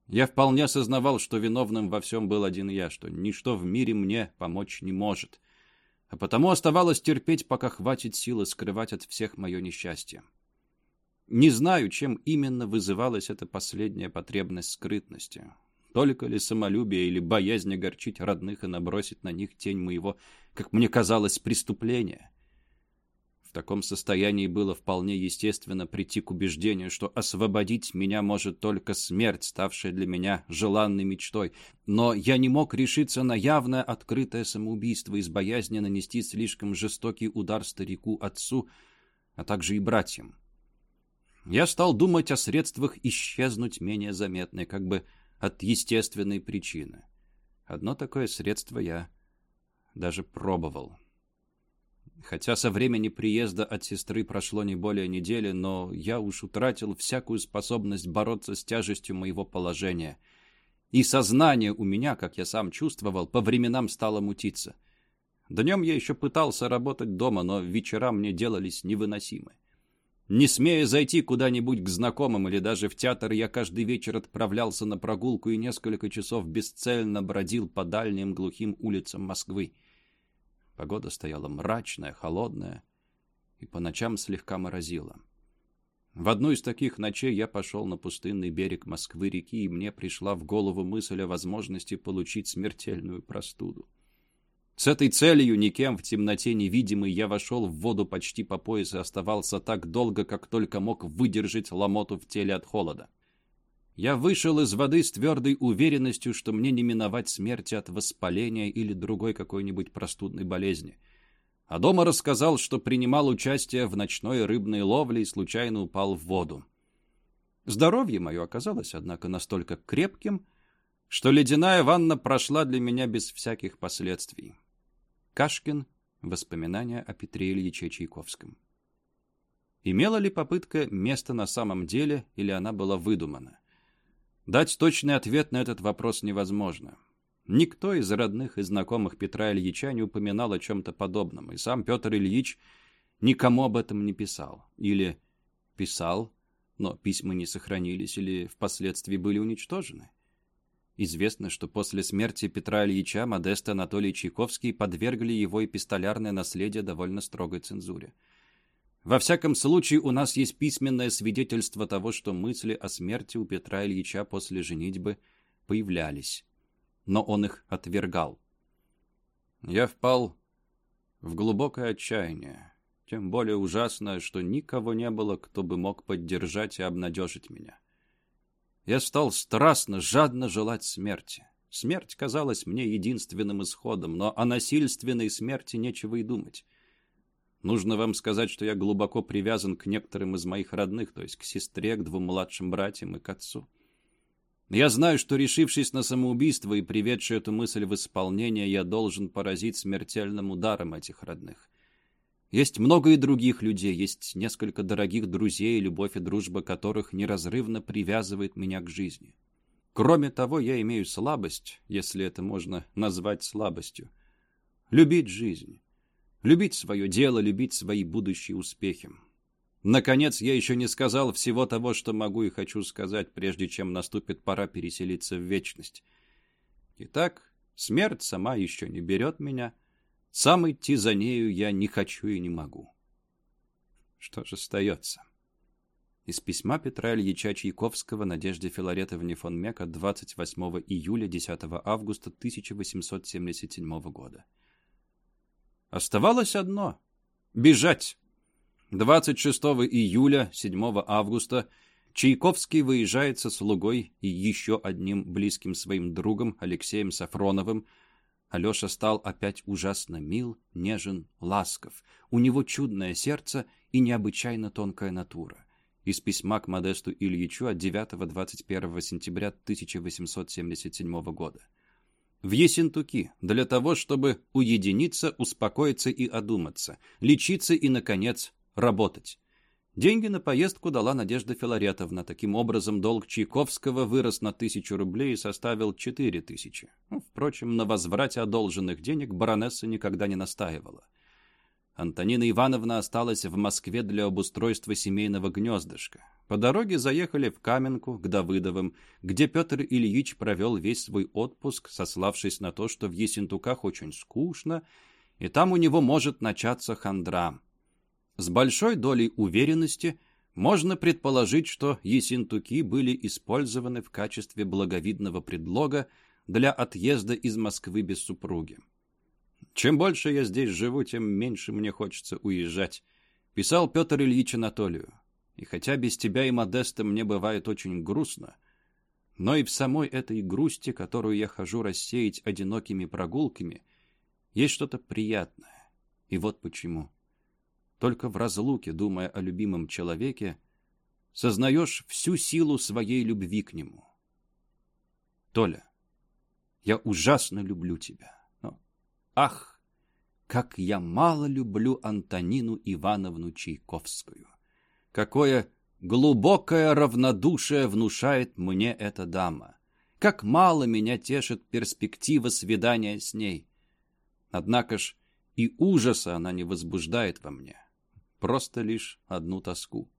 Я вполне осознавал, что виновным во всем был один я, что ничто в мире мне помочь не может. А потому оставалось терпеть, пока хватит силы скрывать от всех мое несчастье. Не знаю, чем именно вызывалась эта последняя потребность скрытности. Только ли самолюбие или боязнь огорчить родных и набросить на них тень моего, как мне казалось, преступления таком состоянии было вполне естественно прийти к убеждению, что освободить меня может только смерть, ставшая для меня желанной мечтой. Но я не мог решиться на явное открытое самоубийство из боязни нанести слишком жестокий удар старику-отцу, а также и братьям. я стал думать о средствах исчезнуть менее заметной, как бы от естественной причины. Одно такое средство я даже пробовал. Хотя со времени приезда от сестры прошло не более недели, но я уж утратил всякую способность бороться с тяжестью моего положения. И сознание у меня, как я сам чувствовал, по временам стало мутиться. Днем я еще пытался работать дома, но вечера мне делались невыносимы. Не смея зайти куда-нибудь к знакомым или даже в театр, я каждый вечер отправлялся на прогулку и несколько часов бесцельно бродил по дальним глухим улицам Москвы. Погода стояла мрачная, холодная, и по ночам слегка морозила. В одну из таких ночей я пошел на пустынный берег Москвы-реки, и мне пришла в голову мысль о возможности получить смертельную простуду. С этой целью, никем в темноте невидимый, я вошел в воду почти по пояс и оставался так долго, как только мог выдержать ломоту в теле от холода. Я вышел из воды с твердой уверенностью, что мне не миновать смерти от воспаления или другой какой-нибудь простудной болезни. А дома рассказал, что принимал участие в ночной рыбной ловле и случайно упал в воду. Здоровье мое оказалось, однако, настолько крепким, что ледяная ванна прошла для меня без всяких последствий. Кашкин. Воспоминания о Петре Ильиче Чайковском. Имела ли попытка место на самом деле, или она была выдумана? Дать точный ответ на этот вопрос невозможно. Никто из родных и знакомых Петра Ильича не упоминал о чем-то подобном, и сам Петр Ильич никому об этом не писал. Или писал, но письма не сохранились или впоследствии были уничтожены. Известно, что после смерти Петра Ильича Модест Анатолий Чайковский подвергли его эпистолярное наследие довольно строгой цензуре. Во всяком случае, у нас есть письменное свидетельство того, что мысли о смерти у Петра Ильича после женитьбы появлялись. Но он их отвергал. Я впал в глубокое отчаяние. Тем более ужасное, что никого не было, кто бы мог поддержать и обнадежить меня. Я стал страстно, жадно желать смерти. Смерть казалась мне единственным исходом, но о насильственной смерти нечего и думать. Нужно вам сказать, что я глубоко привязан к некоторым из моих родных, то есть к сестре, к двум младшим братьям и к отцу. Я знаю, что, решившись на самоубийство и приведший эту мысль в исполнение, я должен поразить смертельным ударом этих родных. Есть много и других людей, есть несколько дорогих друзей, любовь и дружба которых неразрывно привязывает меня к жизни. Кроме того, я имею слабость, если это можно назвать слабостью, любить жизнь. Любить свое дело, любить свои будущие успехи. Наконец, я еще не сказал всего того, что могу и хочу сказать, прежде чем наступит пора переселиться в вечность. Итак, смерть сама еще не берет меня. Сам идти за нею я не хочу и не могу. Что же остается? Из письма Петра Ильича Чайковского Надежде Филаретовне фон Мека 28 июля 10 августа 1877 года. Оставалось одно — бежать. 26 июля, 7 августа Чайковский выезжает со слугой и еще одним близким своим другом Алексеем Сафроновым. Алеша стал опять ужасно мил, нежен, ласков. У него чудное сердце и необычайно тонкая натура. Из письма к Модесту Ильичу от 9-21 сентября 1877 года в Ессентуки для того, чтобы уединиться, успокоиться и одуматься, лечиться и, наконец, работать. Деньги на поездку дала Надежда Филаретовна. Таким образом, долг Чайковского вырос на тысячу рублей и составил четыре тысячи. Ну, впрочем, на возврате одолженных денег баронесса никогда не настаивала. Антонина Ивановна осталась в Москве для обустройства семейного гнездышка. По дороге заехали в Каменку к Давыдовым, где Петр Ильич провел весь свой отпуск, сославшись на то, что в Есентуках очень скучно, и там у него может начаться хандра. С большой долей уверенности можно предположить, что Есентуки были использованы в качестве благовидного предлога для отъезда из Москвы без супруги. «Чем больше я здесь живу, тем меньше мне хочется уезжать», — писал Петр Ильич Анатолию. И хотя без тебя и Модеста мне бывает очень грустно, но и в самой этой грусти, которую я хожу рассеять одинокими прогулками, есть что-то приятное. И вот почему. Только в разлуке, думая о любимом человеке, сознаешь всю силу своей любви к нему. Толя, я ужасно люблю тебя. Ах, как я мало люблю Антонину Ивановну Чайковскую. Какое глубокое равнодушие внушает мне эта дама. Как мало меня тешит перспектива свидания с ней. Однако ж и ужаса она не возбуждает во мне. Просто лишь одну тоску.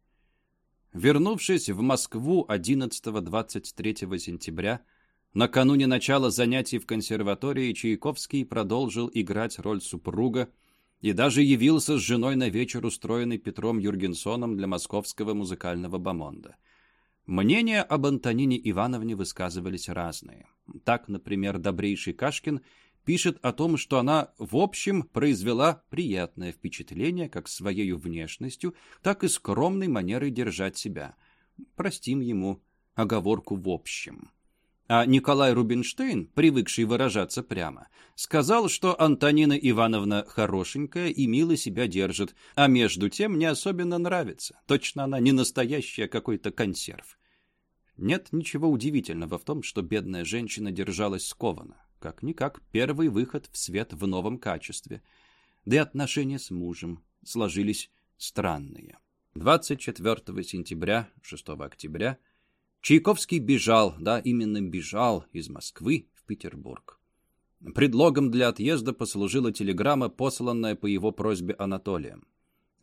Вернувшись в Москву 11-23 сентября, накануне начала занятий в консерватории, Чайковский продолжил играть роль супруга и даже явился с женой на вечер, устроенный Петром Юргенсоном для московского музыкального бомонда. Мнения об Антонине Ивановне высказывались разные. Так, например, добрейший Кашкин пишет о том, что она в общем произвела приятное впечатление как своей внешностью, так и скромной манерой держать себя. Простим ему оговорку в общем. А Николай Рубинштейн, привыкший выражаться прямо, сказал, что Антонина Ивановна хорошенькая и мило себя держит, а между тем не особенно нравится. Точно она не настоящая какой-то консерв. Нет ничего удивительного в том, что бедная женщина держалась скованно как-никак первый выход в свет в новом качестве. Да и отношения с мужем сложились странные. 24 сентября, 6 октября Чайковский бежал, да, именно бежал из Москвы в Петербург. Предлогом для отъезда послужила телеграмма, посланная по его просьбе Анатолием.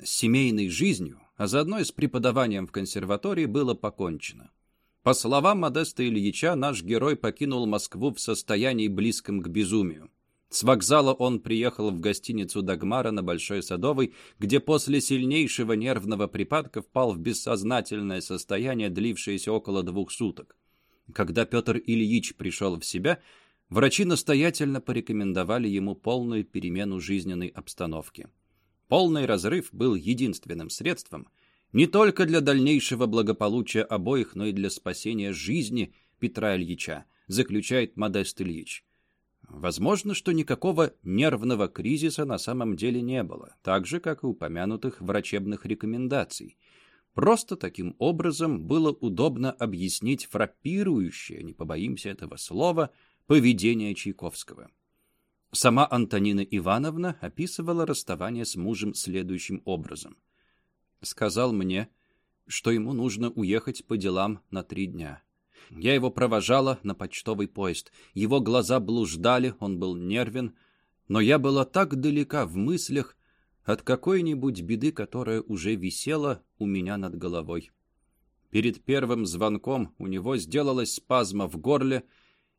С семейной жизнью, а заодно и с преподаванием в консерватории было покончено. По словам Модеста Ильича, наш герой покинул Москву в состоянии близком к безумию. С вокзала он приехал в гостиницу Дагмара на Большой Садовой, где после сильнейшего нервного припадка впал в бессознательное состояние, длившееся около двух суток. Когда Петр Ильич пришел в себя, врачи настоятельно порекомендовали ему полную перемену жизненной обстановки. Полный разрыв был единственным средством – не только для дальнейшего благополучия обоих, но и для спасения жизни Петра Ильича, заключает Модест Ильич. Возможно, что никакого нервного кризиса на самом деле не было, так же, как и упомянутых врачебных рекомендаций. Просто таким образом было удобно объяснить фраппирующее, не побоимся этого слова, поведение Чайковского. Сама Антонина Ивановна описывала расставание с мужем следующим образом – сказал мне, что ему нужно уехать по делам на три дня. Я его провожала на почтовый поезд. Его глаза блуждали, он был нервен, но я была так далека в мыслях от какой-нибудь беды, которая уже висела у меня над головой. Перед первым звонком у него сделалась спазма в горле,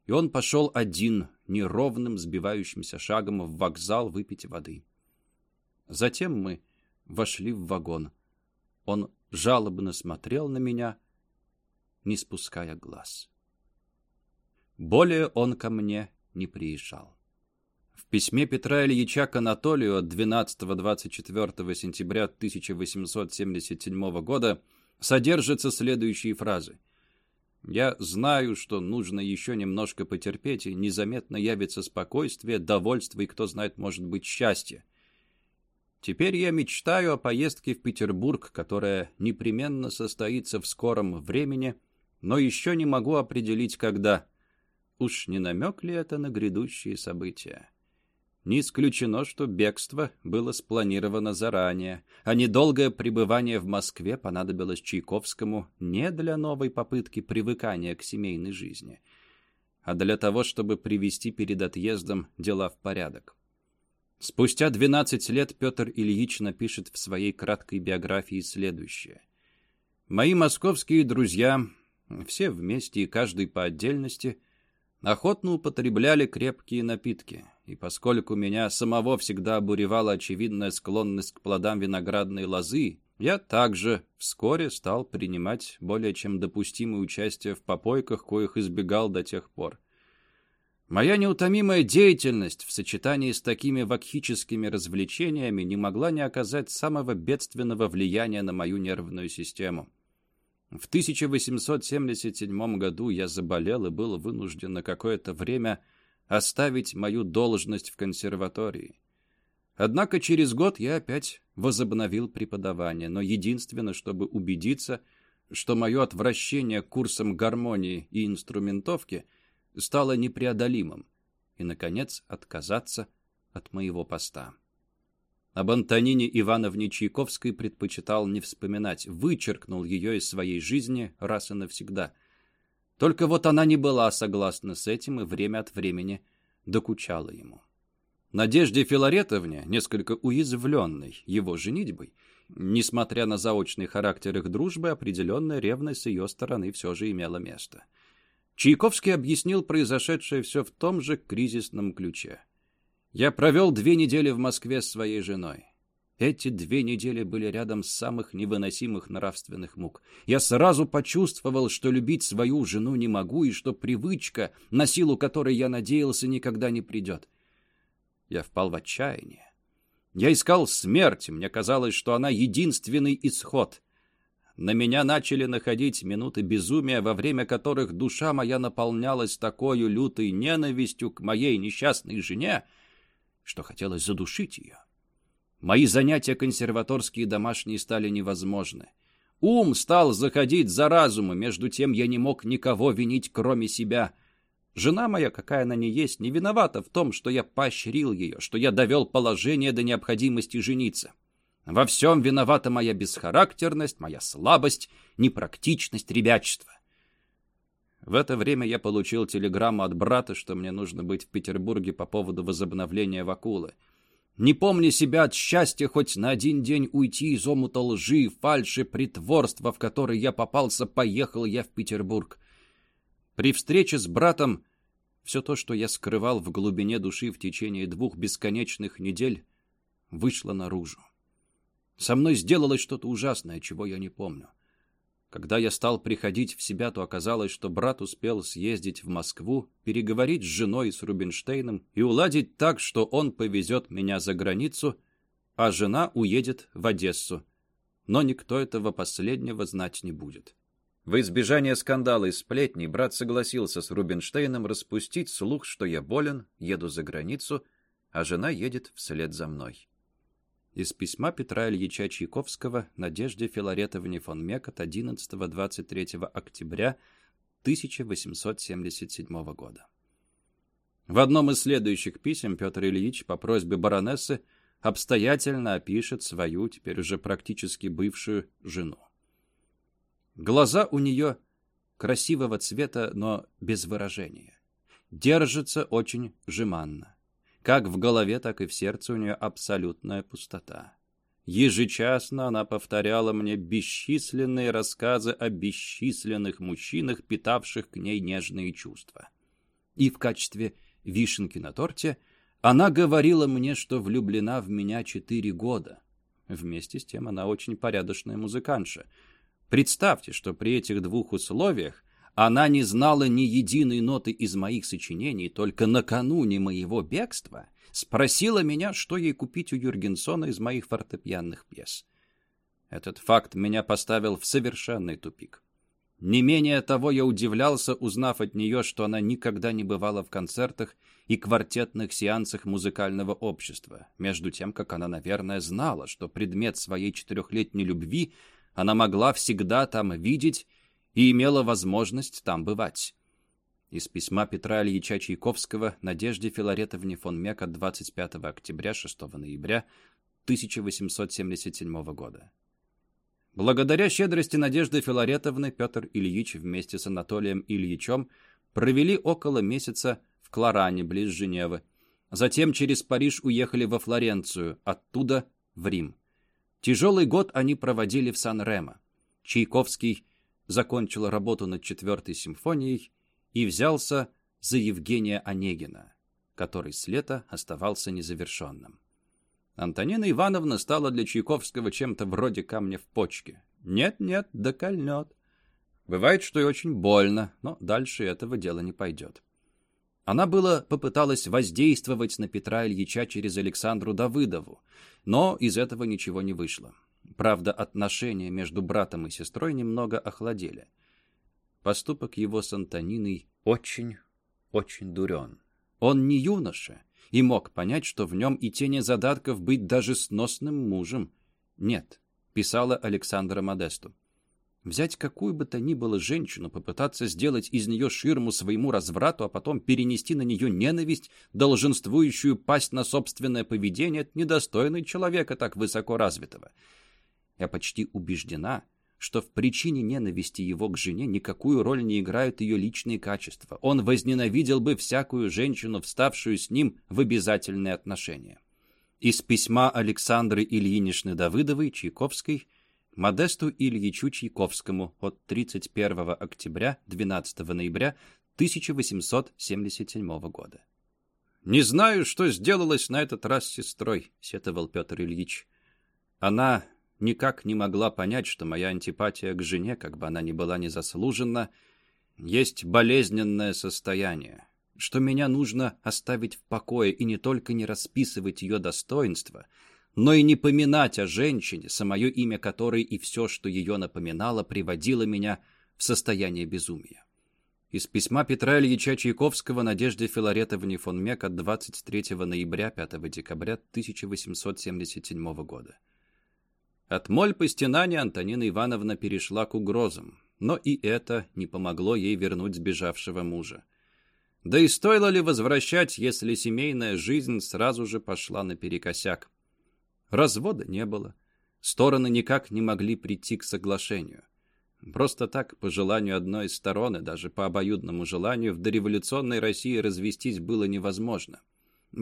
и он пошел один, неровным, сбивающимся шагом в вокзал выпить воды. Затем мы вошли в вагон. Он жалобно смотрел на меня, не спуская глаз. Более он ко мне не приезжал. В письме Петра Ильича к Анатолию от 12-24 сентября 1877 года содержатся следующие фразы. «Я знаю, что нужно еще немножко потерпеть, и незаметно явится спокойствие, довольство и, кто знает, может быть, счастье. Теперь я мечтаю о поездке в Петербург, которая непременно состоится в скором времени, но еще не могу определить, когда. Уж не намек ли это на грядущие события? Не исключено, что бегство было спланировано заранее, а недолгое пребывание в Москве понадобилось Чайковскому не для новой попытки привыкания к семейной жизни, а для того, чтобы привести перед отъездом дела в порядок. Спустя 12 лет Петр Ильич напишет в своей краткой биографии следующее. «Мои московские друзья, все вместе и каждый по отдельности, охотно употребляли крепкие напитки, и поскольку меня самого всегда обуревала очевидная склонность к плодам виноградной лозы, я также вскоре стал принимать более чем допустимое участие в попойках, коих избегал до тех пор. Моя неутомимая деятельность в сочетании с такими вакхическими развлечениями не могла не оказать самого бедственного влияния на мою нервную систему. В 1877 году я заболел и был вынужден на какое-то время оставить мою должность в консерватории. Однако через год я опять возобновил преподавание, но единственно, чтобы убедиться, что мое отвращение к курсам гармонии и инструментовки стало непреодолимым, и, наконец, отказаться от моего поста. Об Антонине Ивановне Чайковской предпочитал не вспоминать, вычеркнул ее из своей жизни раз и навсегда. Только вот она не была согласна с этим и время от времени докучала ему. Надежде Филаретовне, несколько уязвленной его женитьбой, несмотря на заочный характер их дружбы, определенная ревность с ее стороны все же имела место. Чайковский объяснил произошедшее все в том же кризисном ключе. Я провел две недели в Москве с своей женой. Эти две недели были рядом с самых невыносимых нравственных мук. Я сразу почувствовал, что любить свою жену не могу, и что привычка, на силу которой я надеялся, никогда не придет. Я впал в отчаяние. Я искал смерти, мне казалось, что она единственный исход. На меня начали находить минуты безумия, во время которых душа моя наполнялась такой лютой ненавистью к моей несчастной жене, что хотелось задушить ее. Мои занятия консерваторские и домашние стали невозможны. Ум стал заходить за разум, между тем я не мог никого винить, кроме себя. Жена моя, какая она ни есть, не виновата в том, что я поощрил ее, что я довел положение до необходимости жениться. Во всем виновата моя бесхарактерность, моя слабость, непрактичность, ребячество. В это время я получил телеграмму от брата, что мне нужно быть в Петербурге по поводу возобновления Вакулы. Не помня себя от счастья хоть на один день уйти из омута лжи, фальши, притворства, в который я попался, поехал я в Петербург. При встрече с братом все то, что я скрывал в глубине души в течение двух бесконечных недель, вышло наружу. Со мной сделалось что-то ужасное, чего я не помню. Когда я стал приходить в себя, то оказалось, что брат успел съездить в Москву, переговорить с женой с Рубинштейном и уладить так, что он повезет меня за границу, а жена уедет в Одессу. Но никто этого последнего знать не будет. В избежание скандала и сплетней брат согласился с Рубинштейном распустить слух, что я болен, еду за границу, а жена едет вслед за мной. Из письма Петра Ильича Чайковского Надежде Филаретовне фон Мекот 11-23 октября 1877 года. В одном из следующих писем Петр Ильич по просьбе баронессы обстоятельно опишет свою, теперь уже практически бывшую, жену. Глаза у нее красивого цвета, но без выражения. Держится очень жеманно. Как в голове, так и в сердце у нее абсолютная пустота. Ежечасно она повторяла мне бесчисленные рассказы о бесчисленных мужчинах, питавших к ней нежные чувства. И в качестве вишенки на торте она говорила мне, что влюблена в меня четыре года. Вместе с тем она очень порядочная музыкантша. Представьте, что при этих двух условиях она не знала ни единой ноты из моих сочинений, только накануне моего бегства спросила меня, что ей купить у Юргенсона из моих фортепианных пьес. Этот факт меня поставил в совершенный тупик. Не менее того я удивлялся, узнав от нее, что она никогда не бывала в концертах и квартетных сеансах музыкального общества, между тем, как она, наверное, знала, что предмет своей четырехлетней любви она могла всегда там видеть и имела возможность там бывать. Из письма Петра Ильича Чайковского Надежде Филаретовне фон Мек от 25 октября 6 ноября 1877 года. Благодаря щедрости Надежды Филаретовны Петр Ильич вместе с Анатолием Ильичем провели около месяца в Кларане, близ Женевы. Затем через Париж уехали во Флоренцию, оттуда в Рим. Тяжелый год они проводили в Сан-Ремо. Чайковский закончил работу над четвертой симфонией и взялся за Евгения Онегина, который с лета оставался незавершенным. Антонина Ивановна стала для Чайковского чем-то вроде камня в почке. Нет-нет, докольнет. Бывает, что и очень больно, но дальше этого дела не пойдет. Она было попыталась воздействовать на Петра Ильича через Александру Давыдову, но из этого ничего не вышло. Правда, отношения между братом и сестрой немного охладели. Поступок его с Антониной очень, очень дурен. Он не юноша и мог понять, что в нем и тени задатков быть даже сносным мужем. Нет, писала Александра Модесту. Взять какую бы то ни было женщину, попытаться сделать из нее ширму своему разврату, а потом перенести на нее ненависть, долженствующую пасть на собственное поведение, недостойный человека так высоко развитого. Я почти убеждена, что в причине ненависти его к жене никакую роль не играют ее личные качества. Он возненавидел бы всякую женщину, вставшую с ним в обязательные отношения. Из письма Александры Ильиничны Давыдовой Чайковской Модесту Ильичу Чайковскому от 31 октября 12 ноября 1877 года. «Не знаю, что сделалось на этот раз с сестрой», — сетовал Петр Ильич. «Она никак не могла понять, что моя антипатия к жене, как бы она ни была незаслуженна, есть болезненное состояние, что меня нужно оставить в покое и не только не расписывать ее достоинства — но и не поминать о женщине, самое имя которой и все, что ее напоминало, приводило меня в состояние безумия. Из письма Петра Ильича Чайковского Надежде Филаретовне фон Мек от 23 ноября 5 декабря 1877 года. От моль по стенанию Антонина Ивановна перешла к угрозам, но и это не помогло ей вернуть сбежавшего мужа. Да и стоило ли возвращать, если семейная жизнь сразу же пошла наперекосяк? Развода не было. Стороны никак не могли прийти к соглашению. Просто так, по желанию одной из сторон и даже по обоюдному желанию, в дореволюционной России развестись было невозможно.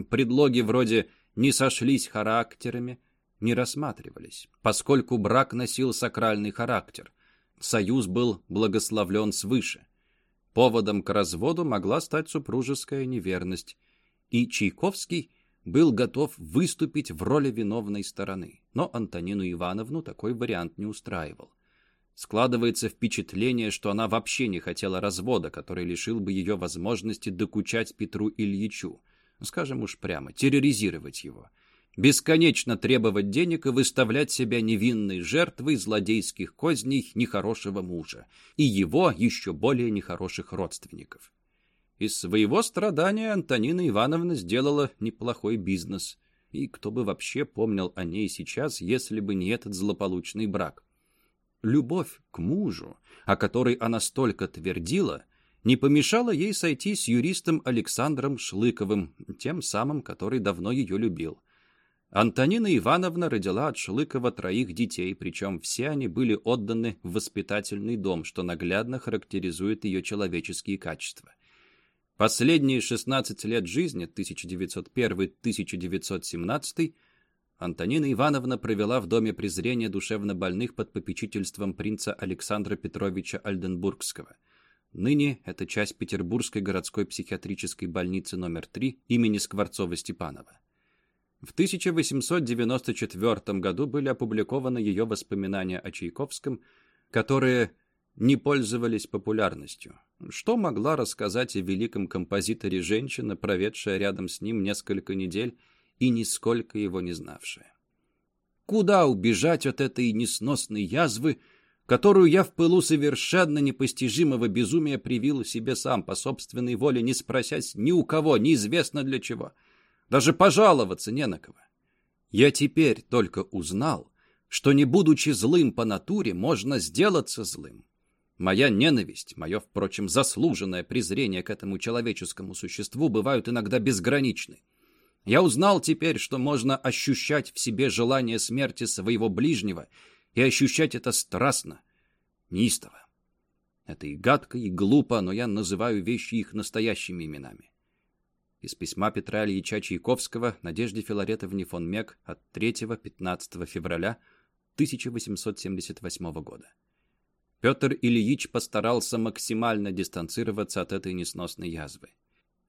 Предлоги вроде «не сошлись характерами» не рассматривались, поскольку брак носил сакральный характер. Союз был благословлен свыше. Поводом к разводу могла стать супружеская неверность. И Чайковский – был готов выступить в роли виновной стороны, но Антонину Ивановну такой вариант не устраивал. Складывается впечатление, что она вообще не хотела развода, который лишил бы ее возможности докучать Петру Ильичу, скажем уж прямо, терроризировать его, бесконечно требовать денег и выставлять себя невинной жертвой злодейских козней нехорошего мужа и его еще более нехороших родственников. Из своего страдания Антонина Ивановна сделала неплохой бизнес. И кто бы вообще помнил о ней сейчас, если бы не этот злополучный брак? Любовь к мужу, о которой она столько твердила, не помешала ей сойти с юристом Александром Шлыковым, тем самым, который давно ее любил. Антонина Ивановна родила от Шлыкова троих детей, причем все они были отданы в воспитательный дом, что наглядно характеризует ее человеческие качества. Последние 16 лет жизни, 1901-1917, Антонина Ивановна провела в Доме презрения душевнобольных под попечительством принца Александра Петровича Альденбургского. Ныне это часть Петербургской городской психиатрической больницы номер 3 имени Скворцова-Степанова. В 1894 году были опубликованы ее воспоминания о Чайковском, которые не пользовались популярностью. Что могла рассказать о великом композиторе женщина, проведшая рядом с ним несколько недель и нисколько его не знавшая? Куда убежать от этой несносной язвы, которую я в пылу совершенно непостижимого безумия привил себе сам по собственной воле, не спросясь ни у кого, неизвестно для чего. Даже пожаловаться не на кого. Я теперь только узнал, что не будучи злым по натуре, можно сделаться злым. Моя ненависть, мое, впрочем, заслуженное презрение к этому человеческому существу бывают иногда безграничны. Я узнал теперь, что можно ощущать в себе желание смерти своего ближнего и ощущать это страстно, неистово. Это и гадко, и глупо, но я называю вещи их настоящими именами. Из письма Петра Ильича Чайковского Надежде Филаретовне фон Мек от 3-15 февраля 1878 года. Петр Ильич постарался максимально дистанцироваться от этой несносной язвы.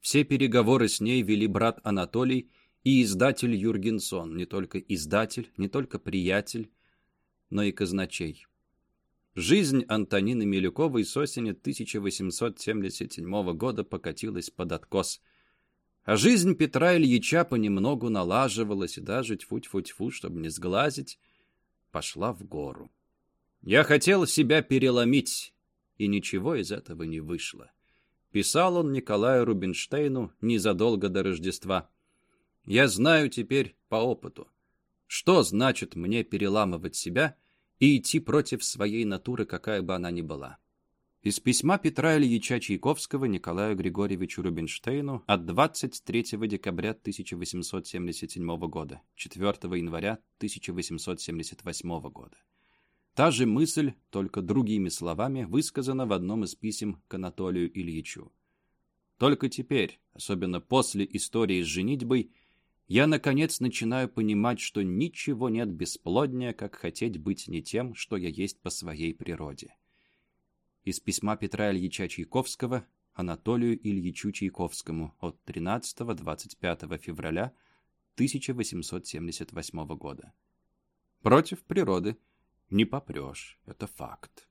Все переговоры с ней вели брат Анатолий и издатель Юргенсон, не только издатель, не только приятель, но и казначей. Жизнь Антонины Милюковой с осени 1877 года покатилась под откос. А жизнь Петра Ильича понемногу налаживалась и даже тьфу-тьфу-тьфу, чтобы не сглазить, пошла в гору. Я хотел себя переломить, и ничего из этого не вышло. Писал он Николаю Рубинштейну незадолго до Рождества. Я знаю теперь по опыту, что значит мне переламывать себя и идти против своей натуры, какая бы она ни была. Из письма Петра Ильича Чайковского Николаю Григорьевичу Рубинштейну от 23 декабря 1877 года, 4 января 1878 года. Та же мысль, только другими словами, высказана в одном из писем к Анатолию Ильичу. Только теперь, особенно после истории с женитьбой, я, наконец, начинаю понимать, что ничего нет бесплоднее, как хотеть быть не тем, что я есть по своей природе. Из письма Петра Ильича Чайковского Анатолию Ильичу Чайковскому от 13-25 февраля 1878 года. Против природы не попрешь, это факт.